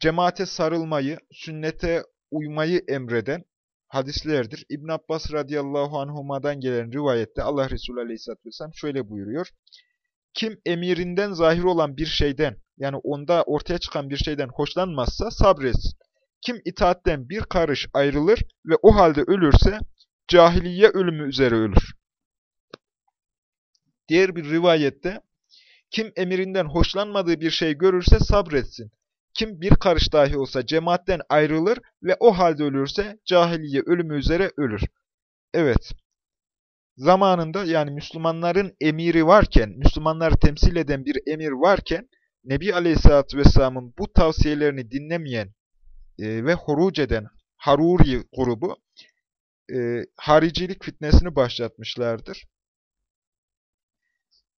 cemaate sarılmayı, sünnete uymayı emreden hadislerdir. İbn Abbas radıyallahu anhuma'dan gelen rivayette Allah Resulü aleyhisselatü vesselam şöyle buyuruyor. Kim emirinden zahir olan bir şeyden, yani onda ortaya çıkan bir şeyden hoşlanmazsa sabretsin. Kim itaatten bir karış ayrılır ve o halde ölürse cahiliye ölümü üzere ölür. Diğer bir rivayette kim emirinden hoşlanmadığı bir şey görürse sabretsin. Kim bir karış dahi olsa cemaatten ayrılır ve o halde ölürse cahiliye ölümü üzere ölür. Evet, zamanında yani Müslümanların emiri varken, Müslümanları temsil eden bir emir varken, Nebi Aleyhisselatü Vesselam'ın bu tavsiyelerini dinlemeyen e, ve horuc eden Haruri grubu e, haricilik fitnesini başlatmışlardır.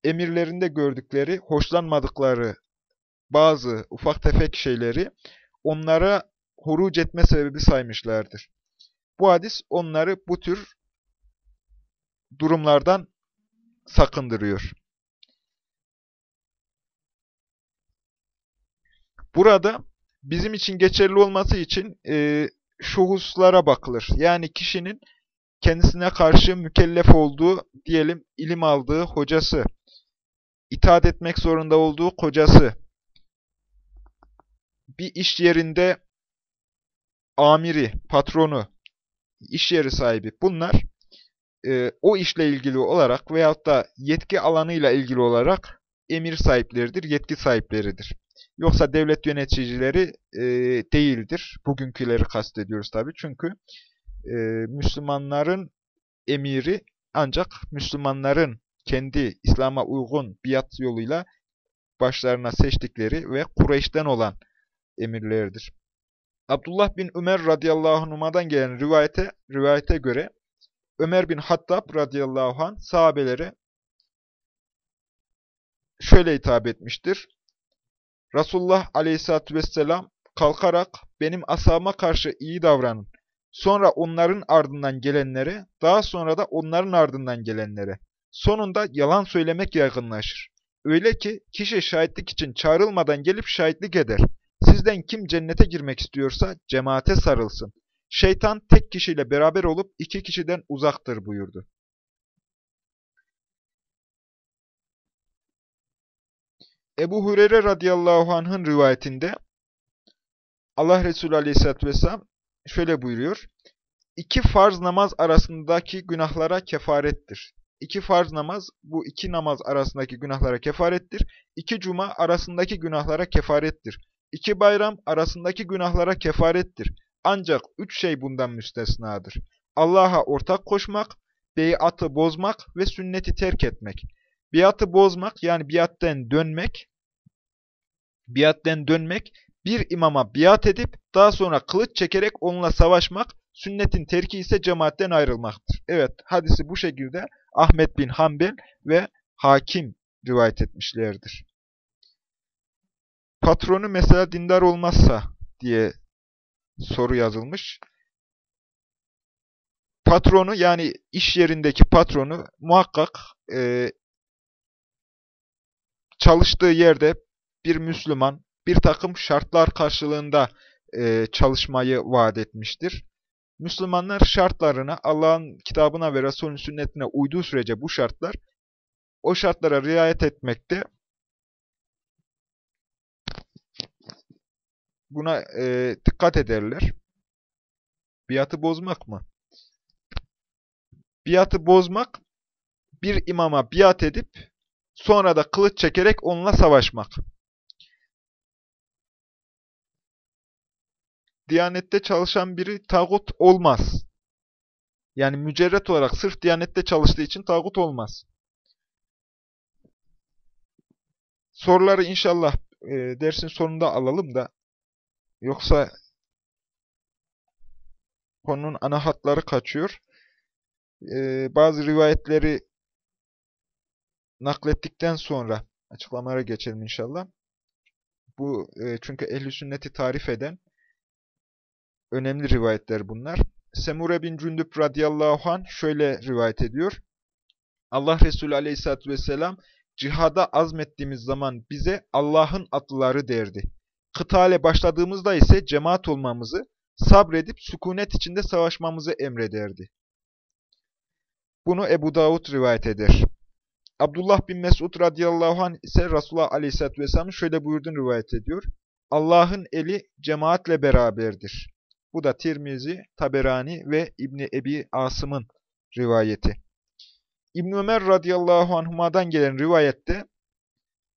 Emirlerinde gördükleri, hoşlanmadıkları bazı ufak tefek şeyleri onlara huruc etme sebebi saymışlardır. Bu hadis onları bu tür durumlardan sakındırıyor. Burada bizim için geçerli olması için e, şu hususlara bakılır. Yani kişinin kendisine karşı mükellef olduğu, diyelim ilim aldığı hocası, itaat etmek zorunda olduğu kocası, bir iş yerinde amiri, patronu, iş yeri sahibi bunlar e, o işle ilgili olarak veyahut da yetki alanıyla ilgili olarak emir sahipleridir, yetki sahipleridir. Yoksa devlet yöneticileri e, değildir. Bugünküleri kastediyoruz tabii. Çünkü e, Müslümanların emiri ancak Müslümanların kendi İslam'a uygun biat yoluyla başlarına seçtikleri ve Kureyş'ten olan emirleridir. Abdullah bin Ömer radıyallahu anh'dan gelen rivayete, rivayete göre Ömer bin Hattab radıyallahu anh sahabelere şöyle hitap etmiştir. Resulullah aleyhissalatü vesselam kalkarak benim ashabıma karşı iyi davranın. sonra onların ardından gelenlere, daha sonra da onların ardından gelenlere. Sonunda yalan söylemek yaygınlaşır. Öyle ki kişi şahitlik için çağrılmadan gelip şahitlik eder. Sizden kim cennete girmek istiyorsa cemaate sarılsın. Şeytan tek kişiyle beraber olup iki kişiden uzaktır buyurdu. Ebu Hureyre radıyallahu anh'ın rivayetinde Allah Resulü aleyhisselatü vesselam şöyle buyuruyor. İki farz namaz arasındaki günahlara kefarettir. İki farz namaz, bu iki namaz arasındaki günahlara kefarettir. İki cuma arasındaki günahlara kefarettir. İki bayram arasındaki günahlara kefarettir. Ancak üç şey bundan müstesnadır. Allah'a ortak koşmak, beyatı bozmak ve sünneti terk etmek. Biatı bozmak yani biatten dönmek, biatten dönmek, bir imama biat edip daha sonra kılıç çekerek onunla savaşmak, sünnetin terki ise cemaatten ayrılmaktır. Evet, hadisi bu şekilde Ahmet bin Hanbel ve Hakim rivayet etmişlerdir. Patronu mesela dindar olmazsa diye soru yazılmış. Patronu yani iş yerindeki patronu muhakkak e, çalıştığı yerde bir Müslüman bir takım şartlar karşılığında e, çalışmayı vaat etmiştir. Müslümanlar şartlarına, Allah'ın kitabına ve Resulünün sünnetine uyduğu sürece bu şartlar, o şartlara riayet etmekte, buna e, dikkat ederler. Biatı bozmak mı? Biatı bozmak, bir imama biat edip, sonra da kılıç çekerek onunla savaşmak. Diyanette çalışan biri tağut olmaz. Yani mücerret olarak sırf Diyanette çalıştığı için tağut olmaz. Soruları inşallah e, dersin sonunda alalım da yoksa konunun ana hatları kaçıyor. E, bazı rivayetleri naklettikten sonra açıklamalara geçelim inşallah. Bu e, çünkü ehli sünneti tarif eden önemli rivayetler bunlar. Semure bin Cündüp radıyallahu anh şöyle rivayet ediyor. Allah Resulü aleyhissalatü vesselam cihada azmettiğimiz zaman bize Allah'ın atlıları derdi. Kıtale başladığımızda ise cemaat olmamızı, sabredip sükunet içinde savaşmamızı emrederdi. Bunu Ebu Davud rivayet eder. Abdullah bin Mesud radıyallahu anh ise Resulullah aleyhissalatü vesselam şöyle buyurduğunu rivayet ediyor. Allah'ın eli cemaatle beraberdir. Bu da Tirmizi, Taberani ve İbni Ebi Asım'ın rivayeti. İbn Ömer radıyallahu anhuma'dan gelen rivayette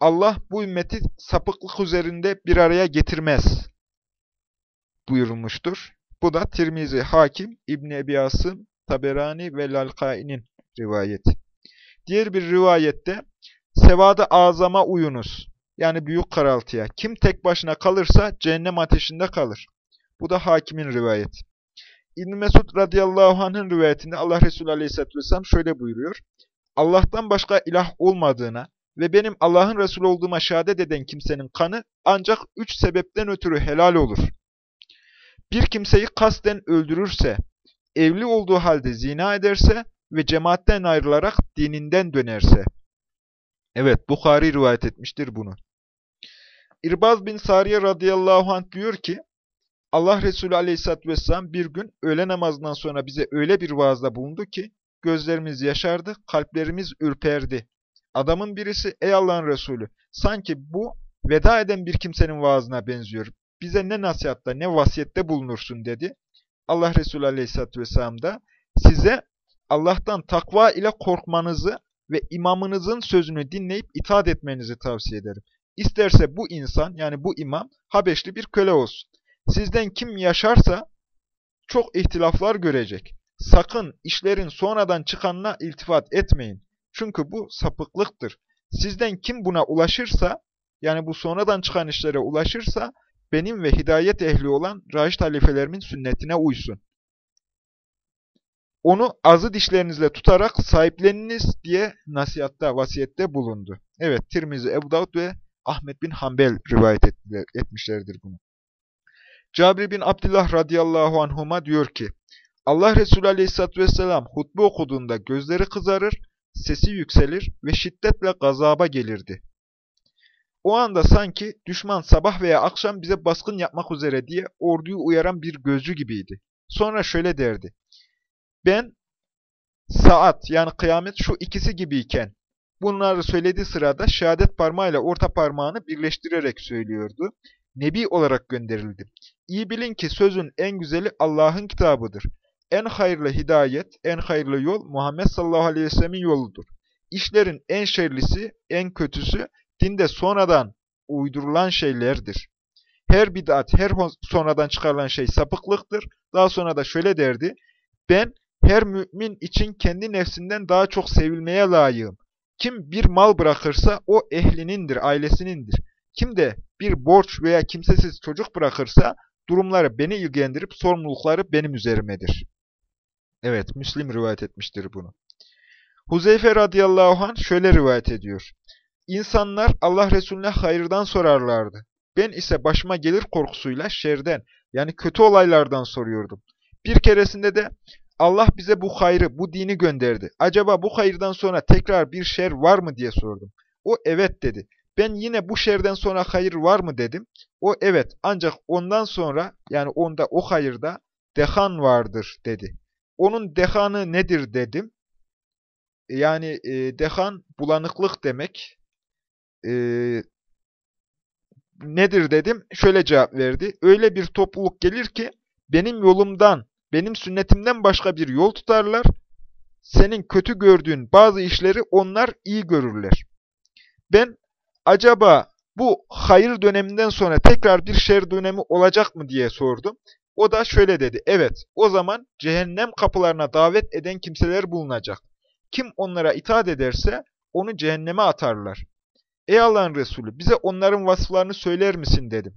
Allah bu ümmeti sapıklık üzerinde bir araya getirmez buyurulmuştur. Bu da Tirmizi, Hakim, İbn Ebi Asım, Taberani ve Lalkai'nin rivayeti. Diğer bir rivayette sevada azama uyunuz. Yani büyük karaltıya. Kim tek başına kalırsa cehennem ateşinde kalır. Bu da hakimin rivayeti. İbn Mesud radıyallahu anh'ın rivayetinde Allah Resulü aleyhisselatü vesselam şöyle buyuruyor. Allah'tan başka ilah olmadığına ve benim Allah'ın Resulü olduğuma şehadet eden kimsenin kanı ancak üç sebepten ötürü helal olur. Bir kimseyi kasten öldürürse, evli olduğu halde zina ederse ve cemaatten ayrılarak dininden dönerse. Evet, Bukhari rivayet etmiştir bunu. İrbaz bin Sariye radıyallahu anh diyor ki, Allah Resulü aleyhissalatü vesselam bir gün öğle namazından sonra bize öyle bir vaazda bulundu ki, gözlerimiz yaşardı, kalplerimiz ürperdi. Adamın birisi, ey Allah'ın Resulü, sanki bu veda eden bir kimsenin vaazına benziyor. Bize ne nasihatta ne vasiyette bulunursun dedi. Allah Resulü aleyhissalatü vesselam da size Allah'tan takva ile korkmanızı ve imamınızın sözünü dinleyip itaat etmenizi tavsiye ederim. İsterse bu insan yani bu imam Habeşli bir köle olsun. Sizden kim yaşarsa çok ihtilaflar görecek. Sakın işlerin sonradan çıkanına iltifat etmeyin. Çünkü bu sapıklıktır. Sizden kim buna ulaşırsa, yani bu sonradan çıkan işlere ulaşırsa, benim ve hidayet ehli olan Raşid halifelerimin sünnetine uysun. Onu azı dişlerinizle tutarak sahipleniniz diye nasihatta, vasiyette bulundu. Evet, Tirmizi, Ebu Davud ve Ahmet bin Hanbel rivayet etmişlerdir bunu. Cabir bin Abdullah radıyallahu anhuma diyor ki, Allah Resulü aleyhissalatü vesselam hutbe okuduğunda gözleri kızarır, sesi yükselir ve şiddetle gazaba gelirdi. O anda sanki düşman sabah veya akşam bize baskın yapmak üzere diye orduyu uyaran bir gözcü gibiydi. Sonra şöyle derdi. Ben saat yani kıyamet şu ikisi gibiyken bunları söylediği sırada şehadet parmağıyla orta parmağını birleştirerek söylüyordu. Nebi olarak gönderildi. İyi bilin ki sözün en güzeli Allah'ın kitabıdır. En hayırlı hidayet, en hayırlı yol Muhammed sallallahu aleyhi ve sellemin yoludur. İşlerin en şerlisi, en kötüsü dinde sonradan uydurulan şeylerdir. Her bid'at, her sonradan çıkarılan şey sapıklıktır. Daha sonra da şöyle derdi. Ben her mümin için kendi nefsinden daha çok sevilmeye layığım. Kim bir mal bırakırsa o ehlinindir, ailesinindir. Kim de bir borç veya kimsesiz çocuk bırakırsa durumları beni ilgilendirip sorumlulukları benim üzerimedir. Evet, Müslim rivayet etmiştir bunu. Huzeyfe radıyallahu anh şöyle rivayet ediyor. İnsanlar Allah Resulüne hayırdan sorarlardı. Ben ise başıma gelir korkusuyla şerden yani kötü olaylardan soruyordum. Bir keresinde de Allah bize bu hayrı, bu dini gönderdi. Acaba bu hayırdan sonra tekrar bir şer var mı diye sordum. O evet dedi. Ben yine bu şerden sonra hayır var mı dedim. O evet ancak ondan sonra yani onda o hayırda dehan vardır dedi. Onun dehanı nedir dedim. Yani e, dehan bulanıklık demek. E, nedir dedim. Şöyle cevap verdi. Öyle bir topluluk gelir ki benim yolumdan, benim sünnetimden başka bir yol tutarlar. Senin kötü gördüğün bazı işleri onlar iyi görürler. Ben acaba bu hayır döneminden sonra tekrar bir şer dönemi olacak mı diye sordum. O da şöyle dedi. Evet, o zaman cehennem kapılarına davet eden kimseler bulunacak. Kim onlara itaat ederse onu cehenneme atarlar. Ey Allah'ın Resulü bize onların vasıflarını söyler misin dedim.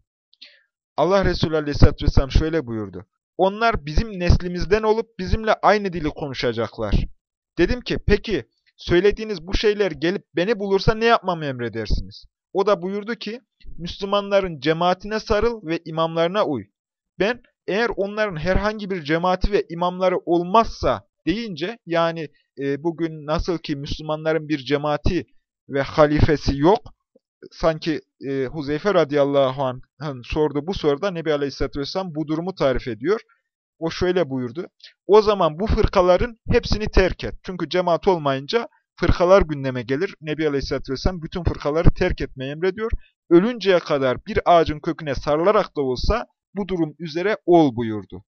Allah Resulü Aleyhisselatü Vesselam şöyle buyurdu. Onlar bizim neslimizden olup bizimle aynı dili konuşacaklar. Dedim ki peki söylediğiniz bu şeyler gelip beni bulursa ne yapmamı emredersiniz? O da buyurdu ki Müslümanların cemaatine sarıl ve imamlarına uy. Ben eğer onların herhangi bir cemaati ve imamları olmazsa deyince yani e, bugün nasıl ki Müslümanların bir cemaati ve halifesi yok, sanki e, Huzeyfe radıyallahu anh'ın sorduğu bu soruda Nebi Aleyhisselatü Vesselam bu durumu tarif ediyor. O şöyle buyurdu. O zaman bu fırkaların hepsini terk et. Çünkü cemaat olmayınca fırkalar gündeme gelir. Nebi Aleyhisselatü Vesselam bütün fırkaları terk etmeyi emrediyor. Ölünceye kadar bir ağacın köküne sarılarak da olsa bu durum üzere ol buyurdu.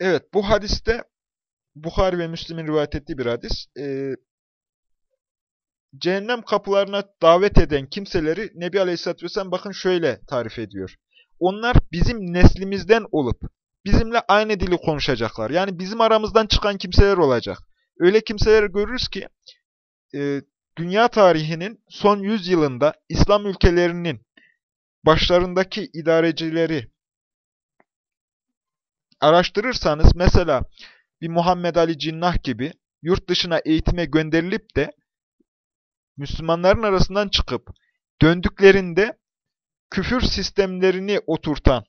Evet bu hadiste Bukhari ve Müslim'in rivayet ettiği bir hadis. Ee, cehennem kapılarına davet eden kimseleri Nebi Aleyhisselatü Vesselam bakın şöyle tarif ediyor. Onlar bizim neslimizden olup bizimle aynı dili konuşacaklar. Yani bizim aramızdan çıkan kimseler olacak. Öyle kimseler görürüz ki e, dünya tarihinin son 100 yılında İslam ülkelerinin başlarındaki idarecileri araştırırsanız mesela bir Muhammed Ali Cinnah gibi yurt dışına eğitime gönderilip de Müslümanların arasından çıkıp döndüklerinde küfür sistemlerini oturtan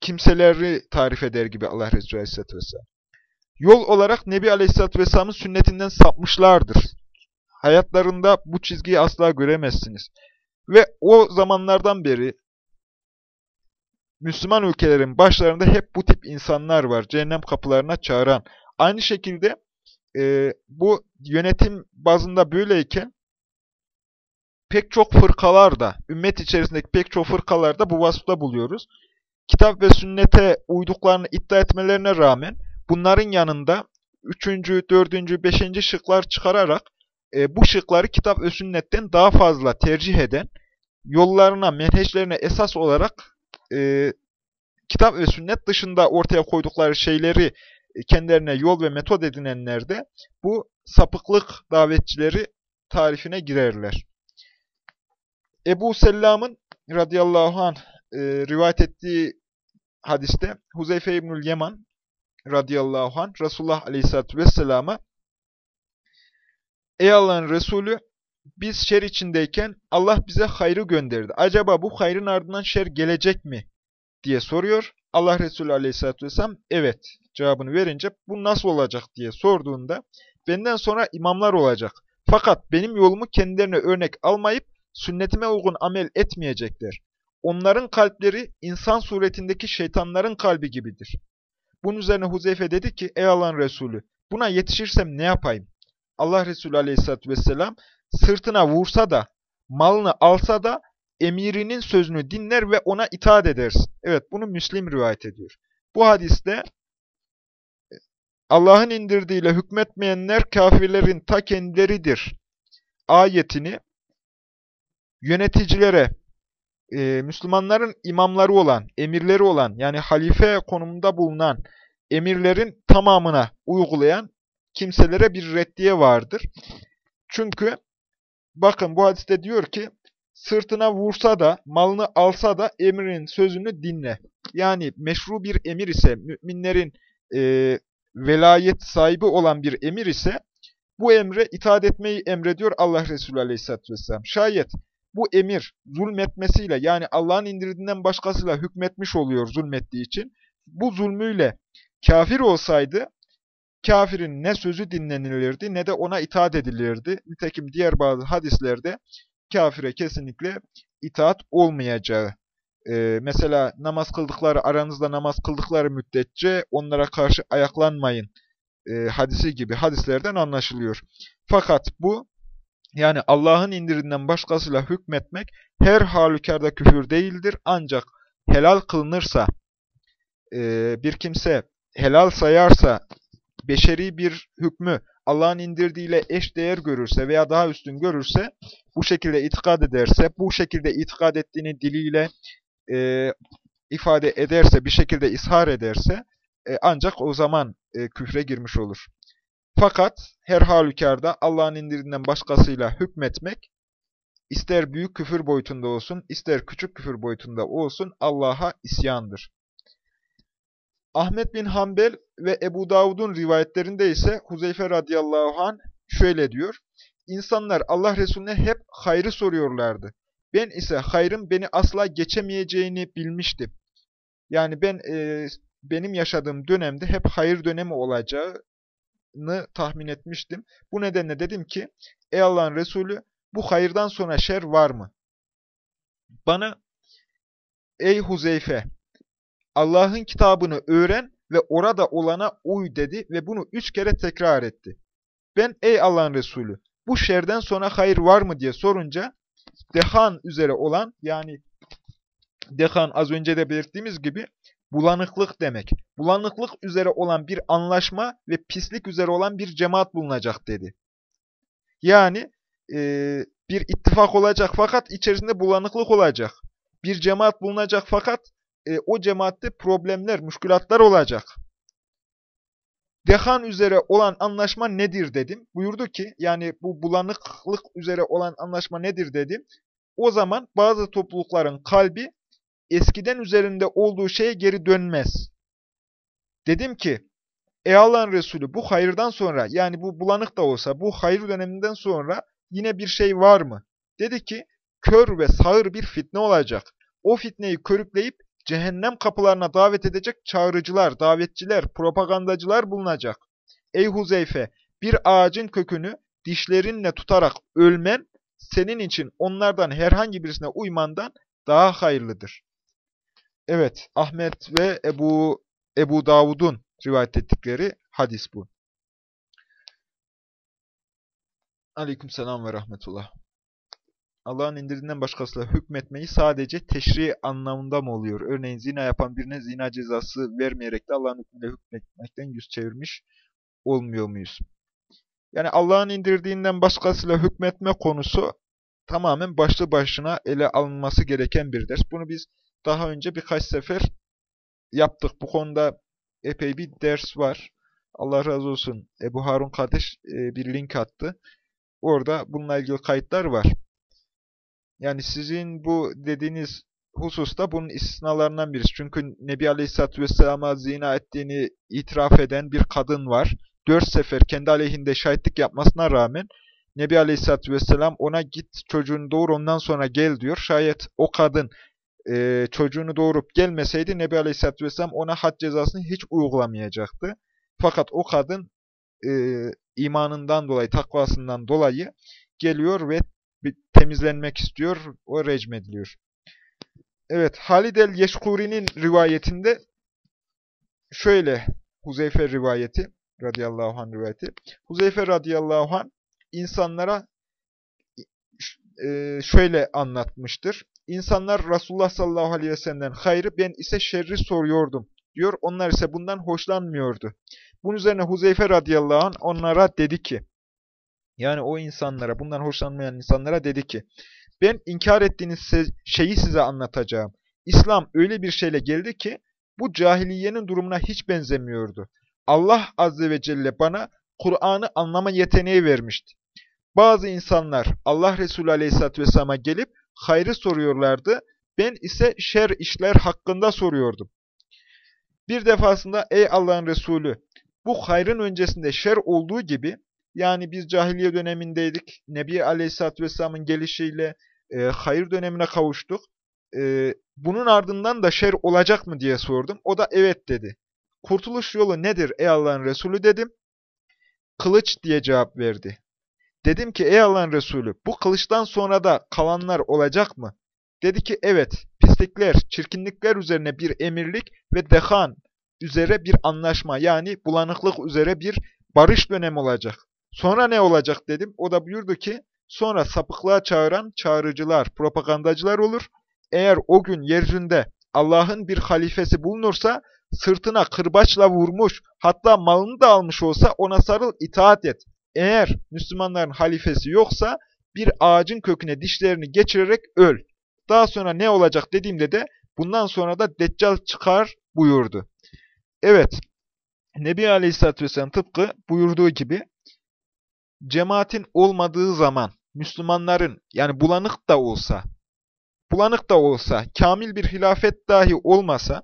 kimseleri tarif eder gibi Allah Resulü Aleyhisselatü Vesselam. Yol olarak Nebi Aleyhisselatü Vesselam'ın sünnetinden sapmışlardır. Hayatlarında bu çizgiyi asla göremezsiniz. Ve o zamanlardan beri Müslüman ülkelerin başlarında hep bu tip insanlar var. Cehennem kapılarına çağıran. Aynı şekilde e, bu yönetim bazında böyleyken pek çok fırkalar da, ümmet içerisindeki pek çok fırkalar da bu vasıfta buluyoruz. Kitap ve sünnete uyduklarını iddia etmelerine rağmen bunların yanında üçüncü, dördüncü, beşinci şıklar çıkararak e, bu şıkları kitap ve sünnetten daha fazla tercih eden, yollarına, menheçlerine esas olarak e, kitap ve sünnet dışında ortaya koydukları şeyleri e, kendilerine yol ve metod edinenler de bu sapıklık davetçileri tarifine girerler. Ebu Sellam'ın radıyallahu anh e, rivayet ettiği hadiste Huzeyfe İbnül Yeman radıyallahu anh Resulullah aleyhissalatü vesselama Ey Allah'ın Resulü biz şer içindeyken Allah bize hayrı gönderdi. Acaba bu hayrın ardından şer gelecek mi? diye soruyor. Allah Resulü Aleyhisselatü Vesselam evet cevabını verince bu nasıl olacak diye sorduğunda benden sonra imamlar olacak. Fakat benim yolumu kendilerine örnek almayıp sünnetime uygun amel etmeyecekler. Onların kalpleri insan suretindeki şeytanların kalbi gibidir. Bunun üzerine Huzeyfe dedi ki, ey Allah'ın Resulü, buna yetişirsem ne yapayım? Allah Resulü aleyhissalatü vesselam, sırtına vursa da, malını alsa da, emirinin sözünü dinler ve ona itaat edersin. Evet, bunu Müslim rivayet ediyor. Bu hadiste, Allah'ın indirdiğiyle hükmetmeyenler kafirlerin ta kendileridir ayetini yöneticilere, e, Müslümanların imamları olan, emirleri olan yani halife konumunda bulunan emirlerin tamamına uygulayan kimselere bir reddiye vardır. Çünkü bakın bu hadiste diyor ki sırtına vursa da, malını alsa da emrin sözünü dinle. Yani meşru bir emir ise, müminlerin e, velayet sahibi olan bir emir ise bu emre itaat etmeyi emrediyor Allah Resulü Aleyhisselatü Vesselam. Şayet bu emir zulmetmesiyle yani Allah'ın indirdiğinden başkasıyla hükmetmiş oluyor zulmettiği için. Bu zulmüyle kafir olsaydı kafirin ne sözü dinlenilirdi ne de ona itaat edilirdi. Nitekim diğer bazı hadislerde kafire kesinlikle itaat olmayacağı. Ee, mesela namaz kıldıkları, aranızda namaz kıldıkları müddetçe onlara karşı ayaklanmayın e, hadisi gibi hadislerden anlaşılıyor. Fakat bu yani Allah'ın indirinden başkasıyla hükmetmek her halükarda küfür değildir. Ancak helal kılınırsa, e, bir kimse helal sayarsa, beşeri bir hükmü Allah'ın indirdiğiyle eş değer görürse veya daha üstün görürse, bu şekilde itikad ederse, bu şekilde itikad ettiğini diliyle e, ifade ederse, bir şekilde ishar ederse, e, ancak o zaman e, küfre girmiş olur. Fakat her halükarda Allah'ın indirdiğinden başkasıyla hükmetmek, ister büyük küfür boyutunda olsun, ister küçük küfür boyutunda olsun Allah'a isyandır. Ahmet bin Hanbel ve Ebu Davud'un rivayetlerinde ise Huzeyfe radıyallahu an şöyle diyor. İnsanlar Allah Resulüne hep hayrı soruyorlardı. Ben ise hayrın beni asla geçemeyeceğini bilmiştim. Yani ben e, benim yaşadığım dönemde hep hayır dönemi olacağını tahmin etmiştim. Bu nedenle dedim ki, ey Allah'ın Resulü bu hayırdan sonra şer var mı? Bana, ey Huzeyfe, Allah'ın kitabını öğren ve orada olana uy dedi ve bunu üç kere tekrar etti. Ben, ey Allah'ın Resulü, bu şerden sonra hayır var mı diye sorunca, dehan üzere olan, yani dehan az önce de belirttiğimiz gibi, bulanıklık demek. Bulanıklık üzere olan bir anlaşma ve pislik üzere olan bir cemaat bulunacak dedi. Yani e, bir ittifak olacak fakat içerisinde bulanıklık olacak. Bir cemaat bulunacak fakat e, o cemaatte problemler, müşkülatlar olacak. Dehan üzere olan anlaşma nedir dedim. Buyurdu ki yani bu bulanıklık üzere olan anlaşma nedir dedim. O zaman bazı toplulukların kalbi eskiden üzerinde olduğu şeye geri dönmez. Dedim ki, ey Allah'ın Resulü bu hayırdan sonra, yani bu bulanık da olsa, bu hayır döneminden sonra yine bir şey var mı? Dedi ki, kör ve sağır bir fitne olacak. O fitneyi körükleyip cehennem kapılarına davet edecek çağrıcılar, davetçiler, propagandacılar bulunacak. Ey Huzeyfe, bir ağacın kökünü dişlerinle tutarak ölmen, senin için onlardan herhangi birisine uymandan daha hayırlıdır. Evet, Ahmet ve Ebu Ebu Davud'un rivayet ettikleri hadis bu. Aleykümselam ve rahmetullah. Allah'ın indirdiğinden başkasıyla hükmetmeyi sadece teşri anlamında mı oluyor? Örneğin zina yapan birine zina cezası vermeyerek de Allah'ın hükmüyle hükmetmekten yüz çevirmiş olmuyor muyuz? Yani Allah'ın indirdiğinden başkasıyla hükmetme konusu tamamen başlı başına ele alınması gereken bir ders. Bunu biz daha önce birkaç sefer yaptık. Bu konuda epey bir ders var. Allah razı olsun. Ebu Harun kardeş e, bir link attı. Orada bununla ilgili kayıtlar var. Yani sizin bu dediğiniz hususta bunun istisnalarından birisi. Çünkü Nebi Aleyhisselatü Vesselam'a zina ettiğini itiraf eden bir kadın var. Dört sefer kendi aleyhinde şahitlik yapmasına rağmen Nebi Aleyhisselatü Vesselam ona git çocuğunu doğur ondan sonra gel diyor. Şayet o kadın e, çocuğunu doğurup gelmeseydi Nebi Aleyhisselatü Vesselam ona had cezasını hiç uygulamayacaktı. Fakat o kadın e, imanından dolayı, takvasından dolayı geliyor ve temizlenmek istiyor, o recmediliyor. Evet, Halid el-Yeşkuri'nin rivayetinde şöyle Huzeyfe rivayeti, radıyallahu anh rivayeti. Huzeyfe radıyallahu anh insanlara e, şöyle anlatmıştır. İnsanlar Resulullah sallallahu aleyhi ve sellem'den hayrı, ben ise şerri soruyordum diyor. Onlar ise bundan hoşlanmıyordu. Bunun üzerine Huzeyfe radıyallahu anh onlara dedi ki, yani o insanlara, bundan hoşlanmayan insanlara dedi ki, ben inkar ettiğiniz şeyi size anlatacağım. İslam öyle bir şeyle geldi ki, bu cahiliyenin durumuna hiç benzemiyordu. Allah azze ve celle bana Kur'an'ı anlama yeteneği vermişti. Bazı insanlar Allah Resulü aleyhisselatü vesselam'a gelip hayrı soruyorlardı. Ben ise şer işler hakkında soruyordum. Bir defasında ey Allah'ın Resulü bu hayrın öncesinde şer olduğu gibi yani biz cahiliye dönemindeydik. Nebi Aleyhisselatü Vesselam'ın gelişiyle e, hayır dönemine kavuştuk. E, bunun ardından da şer olacak mı diye sordum. O da evet dedi. Kurtuluş yolu nedir ey Allah'ın Resulü dedim. Kılıç diye cevap verdi. Dedim ki ey Allah'ın Resulü bu kılıçtan sonra da kalanlar olacak mı? Dedi ki evet pislikler, çirkinlikler üzerine bir emirlik ve dehan üzere bir anlaşma yani bulanıklık üzere bir barış dönemi olacak. Sonra ne olacak dedim. O da buyurdu ki sonra sapıklığa çağıran çağrıcılar, propagandacılar olur. Eğer o gün yeryüzünde Allah'ın bir halifesi bulunursa sırtına kırbaçla vurmuş hatta malını da almış olsa ona sarıl itaat et. Eğer Müslümanların halifesi yoksa bir ağacın köküne dişlerini geçirerek öl. Daha sonra ne olacak dediğimde de bundan sonra da Deccal çıkar buyurdu. Evet, Nebi Aleyhisselatü Vesselam tıpkı buyurduğu gibi cemaatin olmadığı zaman Müslümanların yani bulanık da olsa, bulanık da olsa, kamil bir hilafet dahi olmasa,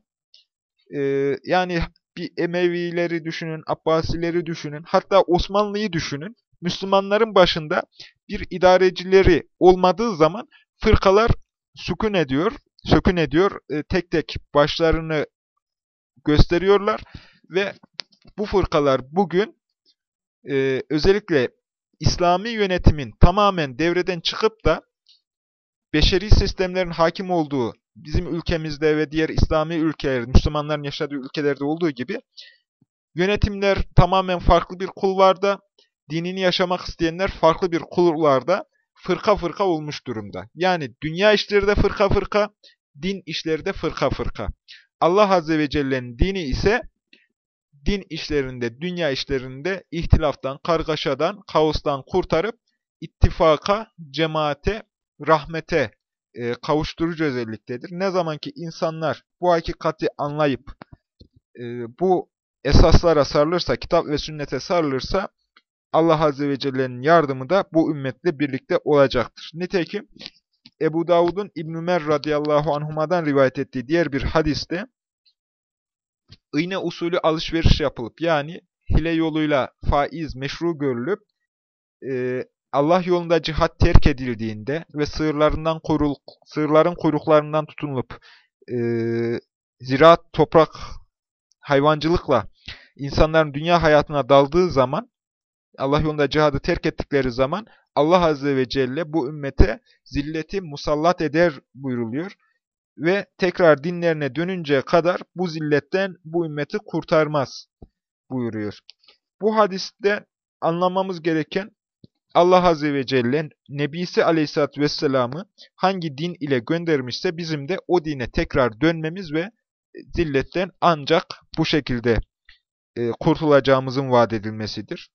e, yani bir Emevileri düşünün, Abbasileri düşünün, hatta Osmanlı'yı düşünün, Müslümanların başında bir idarecileri olmadığı zaman fırkalar sükun ediyor, sökün ediyor, e, tek tek başlarını gösteriyorlar ve bu fırkalar bugün e, özellikle İslami yönetimin tamamen devreden çıkıp da beşeri sistemlerin hakim olduğu bizim ülkemizde ve diğer İslami ülkeler, Müslümanların yaşadığı ülkelerde olduğu gibi yönetimler tamamen farklı bir kulvarda, dinini yaşamak isteyenler farklı bir kulvarda fırka fırka olmuş durumda. Yani dünya işleri de fırka fırka, din işleri de fırka fırka. Allah Azze ve Celle'nin dini ise din işlerinde, dünya işlerinde ihtilaftan, kargaşadan, kaostan kurtarıp ittifaka, cemaate, rahmete e, kavuşturucu özelliktedir. Ne zaman ki insanlar bu hakikati anlayıp e, bu esaslara sarılırsa, kitap ve sünnete sarılırsa Allah Azze ve Celle'nin yardımı da bu ümmetle birlikte olacaktır. Nitekim Ebu Davud'un İbn Ömer radıyallahu anhuma'dan rivayet ettiği diğer bir hadiste iğne usulü alışveriş yapılıp yani hile yoluyla faiz meşru görülüp e, Allah yolunda cihat terk edildiğinde ve sığırlarından kuyruk, sığırların kuyruklarından tutunulup e, ziraat, toprak, hayvancılıkla insanların dünya hayatına daldığı zaman, Allah yolunda cihadı terk ettikleri zaman Allah Azze ve Celle bu ümmete zilleti musallat eder buyruluyor. Ve tekrar dinlerine dönünceye kadar bu zilletten bu ümmeti kurtarmaz buyuruyor. Bu hadiste anlamamız gereken Allah Azze ve Celle Nebisi Aleyhisselatü Vesselam'ı hangi din ile göndermişse bizim de o dine tekrar dönmemiz ve zilletten ancak bu şekilde e, kurtulacağımızın vaat edilmesidir.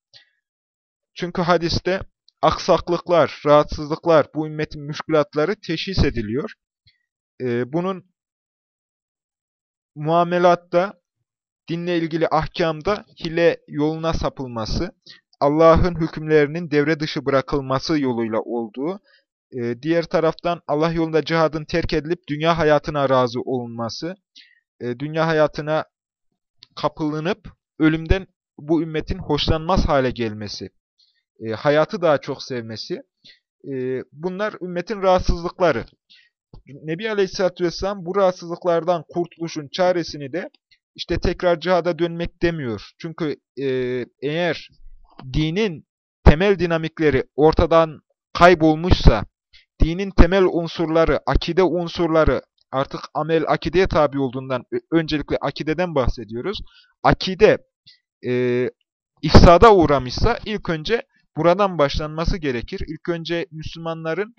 Çünkü hadiste aksaklıklar, rahatsızlıklar, bu ümmetin müşkülatları teşhis ediliyor. E, bunun muamelatta, dinle ilgili ahkamda hile yoluna sapılması, Allah'ın hükümlerinin devre dışı bırakılması yoluyla olduğu, e, diğer taraftan Allah yolunda cihadın terk edilip dünya hayatına razı olunması, e, dünya hayatına kapılınıp ölümden bu ümmetin hoşlanmaz hale gelmesi, e, hayatı daha çok sevmesi, bunlar ümmetin rahatsızlıkları. Nebi Aleyhisselatü Vesselam bu rahatsızlıklardan kurtuluşun çaresini de işte tekrar cihada dönmek demiyor. Çünkü e, eğer dinin temel dinamikleri ortadan kaybolmuşsa, dinin temel unsurları, akide unsurları artık amel akideye tabi olduğundan öncelikle akideden bahsediyoruz. Akide e, ifsada uğramışsa ilk önce buradan başlanması gerekir. İlk önce Müslümanların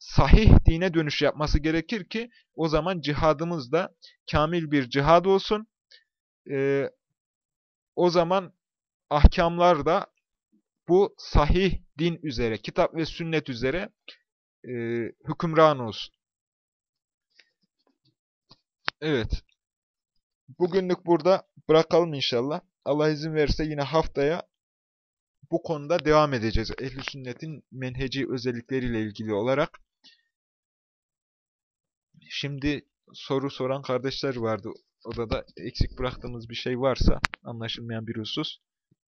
sahih dine dönüş yapması gerekir ki o zaman cihadımız da kamil bir cihad olsun. Ee, o zaman ahkamlar da bu sahih din üzere, kitap ve sünnet üzere e, hükümran olsun. Evet. Bugünlük burada bırakalım inşallah. Allah izin verirse yine haftaya bu konuda devam edeceğiz. Ehl-i sünnetin menheci özellikleriyle ilgili olarak. Şimdi soru soran kardeşler vardı. Odada eksik bıraktığımız bir şey varsa anlaşılmayan bir husus.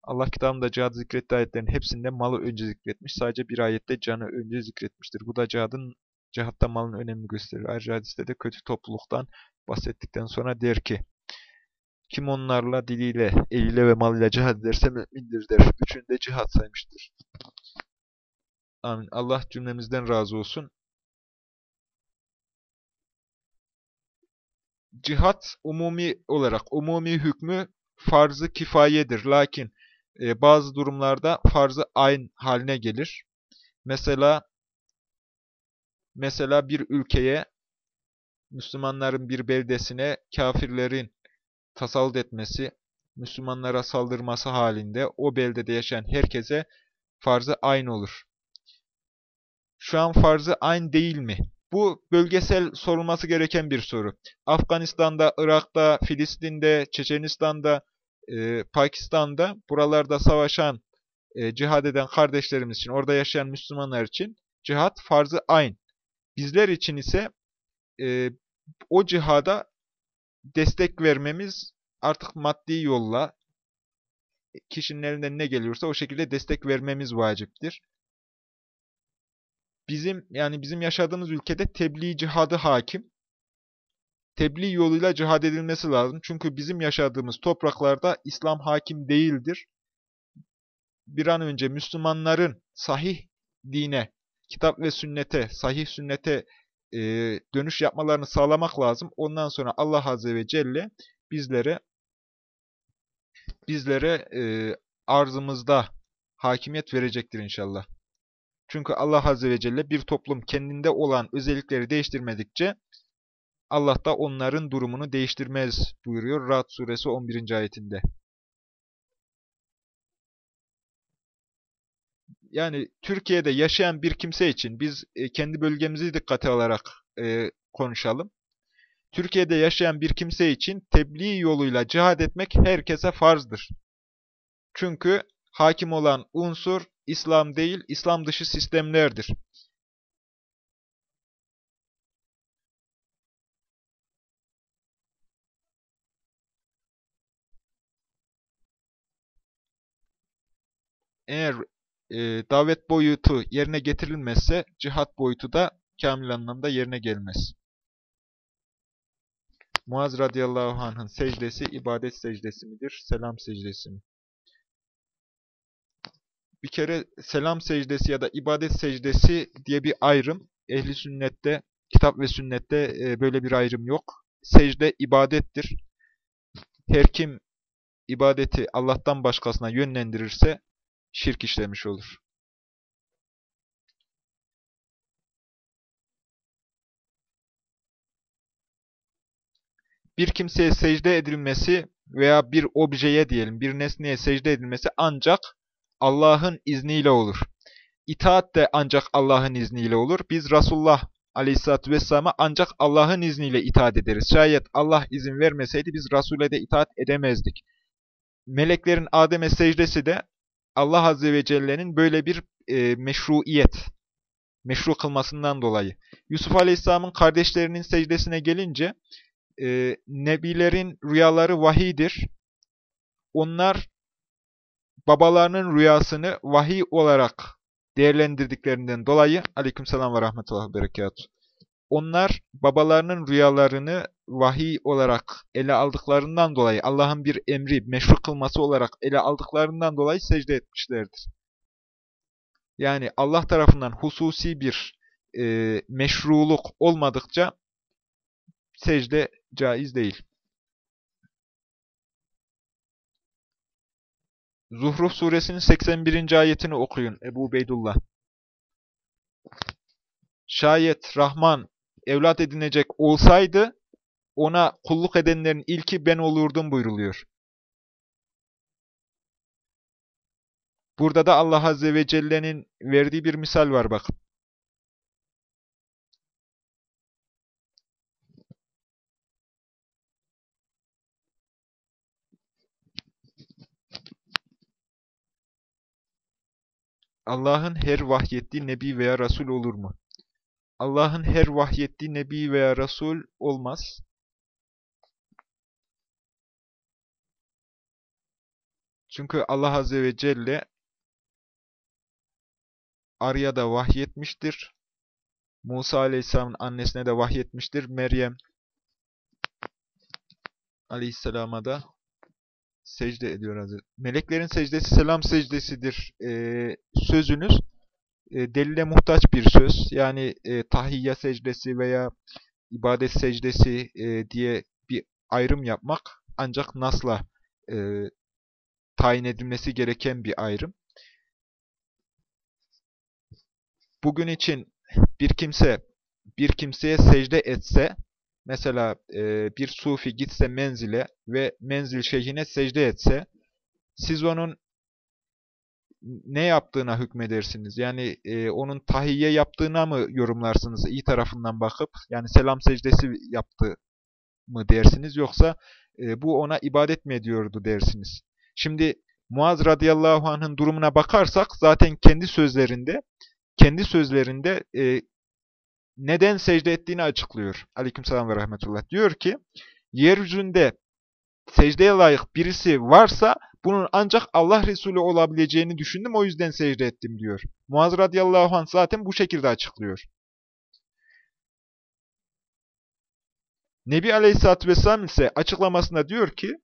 Allah kitabında cihad zikretti ayetlerin hepsinde malı önce zikretmiş. Sadece bir ayette canı önce zikretmiştir. Bu da cihadın cihatta malın önemini gösterir. Ayrıca hadiste de kötü topluluktan bahsettikten sonra der ki kim onlarla diliyle, eliyle ve malıyla cihad ederse mümindir der. Üçünü de cihad saymıştır. Amin. Allah cümlemizden razı olsun. Cihat umumi olarak, umumi hükmü farzı kifayedir. Lakin e, bazı durumlarda farzı ayn haline gelir. Mesela mesela bir ülkeye, Müslümanların bir beldesine kafirlerin tasallut etmesi, Müslümanlara saldırması halinde o beldede yaşayan herkese farzı aynı olur. Şu an farzı aynı değil mi? Bu bölgesel sorulması gereken bir soru. Afganistan'da, Irak'ta, Filistin'de, Çeçenistan'da, e, Pakistan'da buralarda savaşan, e, cihad eden kardeşlerimiz için, orada yaşayan Müslümanlar için cihat farzı ayn. Bizler için ise e, o cihada destek vermemiz artık maddi yolla kişinin elinden ne geliyorsa o şekilde destek vermemiz vaciptir. Bizim yani bizim yaşadığımız ülkede tebliğ cihadı hakim. Tebliğ yoluyla cihad edilmesi lazım. Çünkü bizim yaşadığımız topraklarda İslam hakim değildir. Bir an önce Müslümanların sahih dine, kitap ve sünnete, sahih sünnete e, dönüş yapmalarını sağlamak lazım. Ondan sonra Allah Azze ve Celle bizlere bizlere e, arzımızda hakimiyet verecektir inşallah. Çünkü Allah Azze ve Celle bir toplum kendinde olan özellikleri değiştirmedikçe Allah da onların durumunu değiştirmez buyuruyor Ra'd suresi 11. ayetinde. yani Türkiye'de yaşayan bir kimse için biz e, kendi bölgemizi dikkate alarak e, konuşalım. Türkiye'de yaşayan bir kimse için tebliğ yoluyla cihad etmek herkese farzdır. Çünkü hakim olan unsur İslam değil, İslam dışı sistemlerdir. Eğer e, davet boyutu yerine getirilmezse cihat boyutu da kamil anlamda yerine gelmez. Muaz radıyallahu anh'ın secdesi ibadet secdesi midir? Selam secdesi mi? Bir kere selam secdesi ya da ibadet secdesi diye bir ayrım ehli sünnette, kitap ve sünnette e, böyle bir ayrım yok. Secde ibadettir. Her kim ibadeti Allah'tan başkasına yönlendirirse şirk işlemiş olur. Bir kimseye secde edilmesi veya bir objeye diyelim, bir nesneye secde edilmesi ancak Allah'ın izniyle olur. İtaat de ancak Allah'ın izniyle olur. Biz Resulullah Aleyhisselatü Vesselam'a ancak Allah'ın izniyle itaat ederiz. Şayet Allah izin vermeseydi biz Resul'e de itaat edemezdik. Meleklerin Adem'e secdesi de Allah Azze ve Celle'nin böyle bir e, meşruiyet, meşru kılmasından dolayı. Yusuf Aleyhisselam'ın kardeşlerinin secdesine gelince, e, nebilerin rüyaları vahidir. Onlar babalarının rüyasını vahiy olarak değerlendirdiklerinden dolayı, aleykümselam ve rahmetullah ve berekatuhu, onlar babalarının rüyalarını vahiy olarak ele aldıklarından dolayı, Allah'ın bir emri meşru kılması olarak ele aldıklarından dolayı secde etmişlerdir. Yani Allah tarafından hususi bir e, meşruluk olmadıkça secde caiz değil. Zuhruf suresinin 81. ayetini okuyun Ebu Beydullah. Şayet Rahman evlat edinecek olsaydı ona kulluk edenlerin ilki ben olurdum buyruluyor. Burada da Allah Azze ve Celle'nin verdiği bir misal var bakın. Allah'ın her vahyettiği Nebi veya Resul olur mu? Allah'ın her vahyettiği Nebi veya Resul olmaz. Çünkü Allah Azze ve Celle Arya da vahyetmiştir. Musa Aleyhisselam'ın annesine de vahyetmiştir. Meryem Aleyhisselam'a da secde ediyor Hazreti. Meleklerin secdesi selam secdesidir e, sözünüz e, delile muhtaç bir söz. Yani e, tahiyya secdesi veya ibadet secdesi e, diye bir ayrım yapmak ancak nasla e, tayin edilmesi gereken bir ayrım. Bugün için bir kimse bir kimseye secde etse, mesela e, bir sufi gitse menzile ve menzil şeyhine secde etse, siz onun ne yaptığına hükmedersiniz? Yani e, onun tahiyye yaptığına mı yorumlarsınız iyi tarafından bakıp? Yani selam secdesi yaptı mı dersiniz? Yoksa e, bu ona ibadet mi ediyordu dersiniz? Şimdi Muaz radıyallahu anh'ın durumuna bakarsak zaten kendi sözlerinde kendi sözlerinde e, neden secde ettiğini açıklıyor. Aleykümselam ve rahmetullah. Diyor ki, yeryüzünde secdeye layık birisi varsa bunun ancak Allah Resulü olabileceğini düşündüm o yüzden secde ettim diyor. Muaz radıyallahu anh zaten bu şekilde açıklıyor. Nebi aleyhissalatü vesselam ise açıklamasında diyor ki,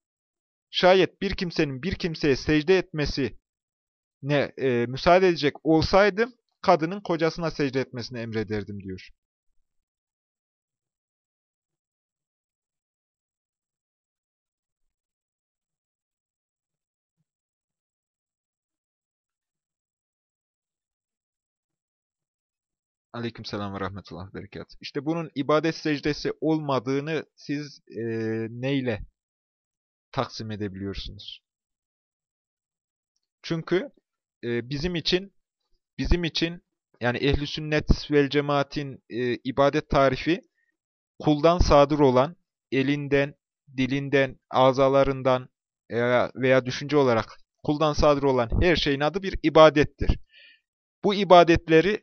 şayet bir kimsenin bir kimseye secde etmesi ne e, müsaade edecek olsaydım, kadının kocasına secde etmesini emrederdim diyor. Aleykümselam ve rahmetullah berekat. İşte bunun ibadet secdesi olmadığını siz e, neyle taksim edebiliyorsunuz? Çünkü e, bizim için bizim için yani ehli sünnet vel cemaatin e, ibadet tarifi kuldan sadır olan elinden, dilinden, azalarından veya, veya düşünce olarak kuldan sadır olan her şeyin adı bir ibadettir. Bu ibadetleri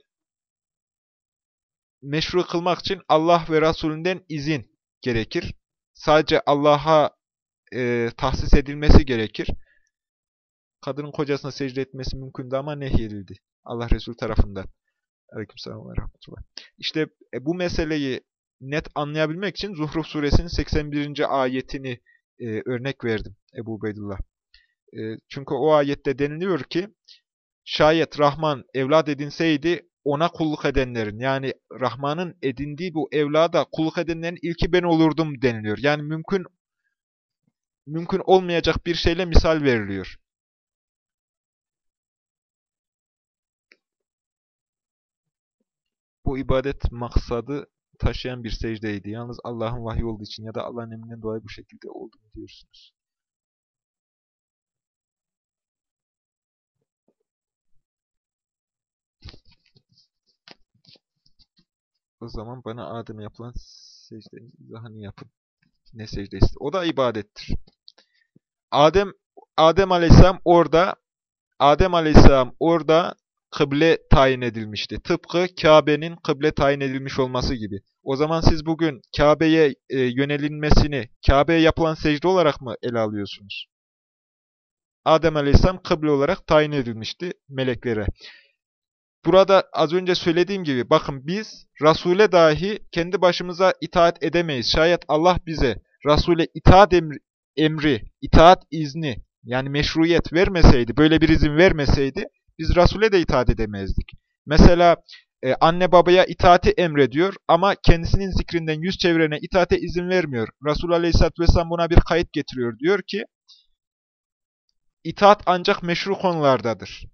meşru kılmak için Allah ve Resulünden izin gerekir. Sadece Allah'a e, tahsis edilmesi gerekir. Kadının kocasına secde etmesi mümkündü ama nehyedildi. Allah Resulü tarafından. Aleykümselam ve rahmetullah. İşte e, bu meseleyi net anlayabilmek için Zuhruf suresinin 81. ayetini e, örnek verdim Ebu Beydullah. E, çünkü o ayette deniliyor ki, şayet Rahman evlat edinseydi ona kulluk edenlerin yani Rahman'ın edindiği bu evlada kulluk edenlerin ilki ben olurdum deniliyor. Yani mümkün mümkün olmayacak bir şeyle misal veriliyor. Bu ibadet maksadı taşıyan bir secdeydi. Yalnız Allah'ın vahiy olduğu için ya da Allah'ın emrinden dolayı bu şekilde oldu mu diyorsunuz. O zaman bana Adem'e yapılan secdenin izahını yapın. Ne secdesi? O da ibadettir. Adem Adem Aleyhisselam orada Adem Aleyhisselam orada kıble tayin edilmişti. Tıpkı Kabe'nin kıble tayin edilmiş olması gibi. O zaman siz bugün Kabe'ye e, yönelinmesini, Kabe'ye yapılan secde olarak mı ele alıyorsunuz? Adem Aleyhisselam kıble olarak tayin edilmişti meleklere. Burada az önce söylediğim gibi bakın biz Resul'e dahi kendi başımıza itaat edemeyiz. Şayet Allah bize Resul'e itaat emri, emri, itaat izni yani meşruiyet vermeseydi, böyle bir izin vermeseydi biz Resul'e de itaat edemezdik. Mesela e, anne babaya itaati emrediyor ama kendisinin zikrinden yüz çevirene itaate izin vermiyor. Resul Aleyhisselatü Vesselam buna bir kayıt getiriyor. Diyor ki, itaat ancak meşru konulardadır.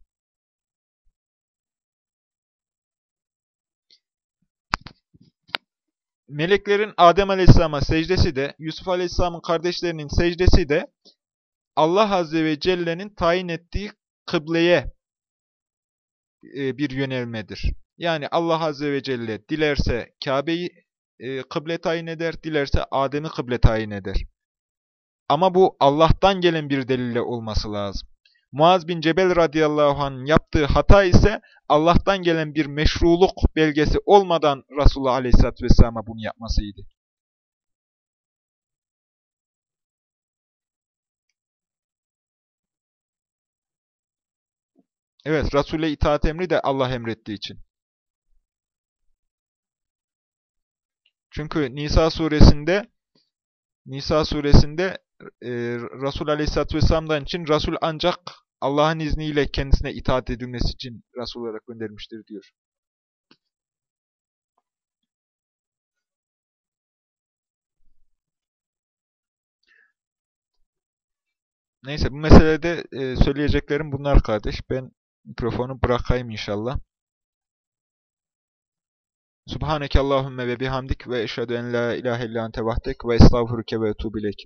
Meleklerin Adem Aleyhisselam'a secdesi de, Yusuf Aleyhisselam'ın kardeşlerinin secdesi de Allah Azze ve Celle'nin tayin ettiği kıbleye e, bir yönelmedir. Yani Allah Azze ve Celle dilerse Kabe'yi e, kıble tayin eder, dilerse Adem'i kıble tayin eder. Ama bu Allah'tan gelen bir delille olması lazım. Muaz bin Cebel radıyallahu anh'ın yaptığı hata ise Allah'tan gelen bir meşruluk belgesi olmadan Resulullah aleyhisselatü vesselam'a bunu yapmasıydı. Evet, Resul'e itaat emri de Allah emrettiği için. Çünkü Nisa suresinde Nisa suresinde e, Resul Aleyhisselatü Vesselam'dan için Resul ancak Allah'ın izniyle kendisine itaat edilmesi için Resul olarak göndermiştir diyor. Neyse bu meselede e, söyleyeceklerim bunlar kardeş. Ben mikrofonu bırakayım inşallah. Subhaneke Allahümme ve bihamdik ve eşhedü en la ilahe illa ente ve estağfuruke ve etubu ileyk.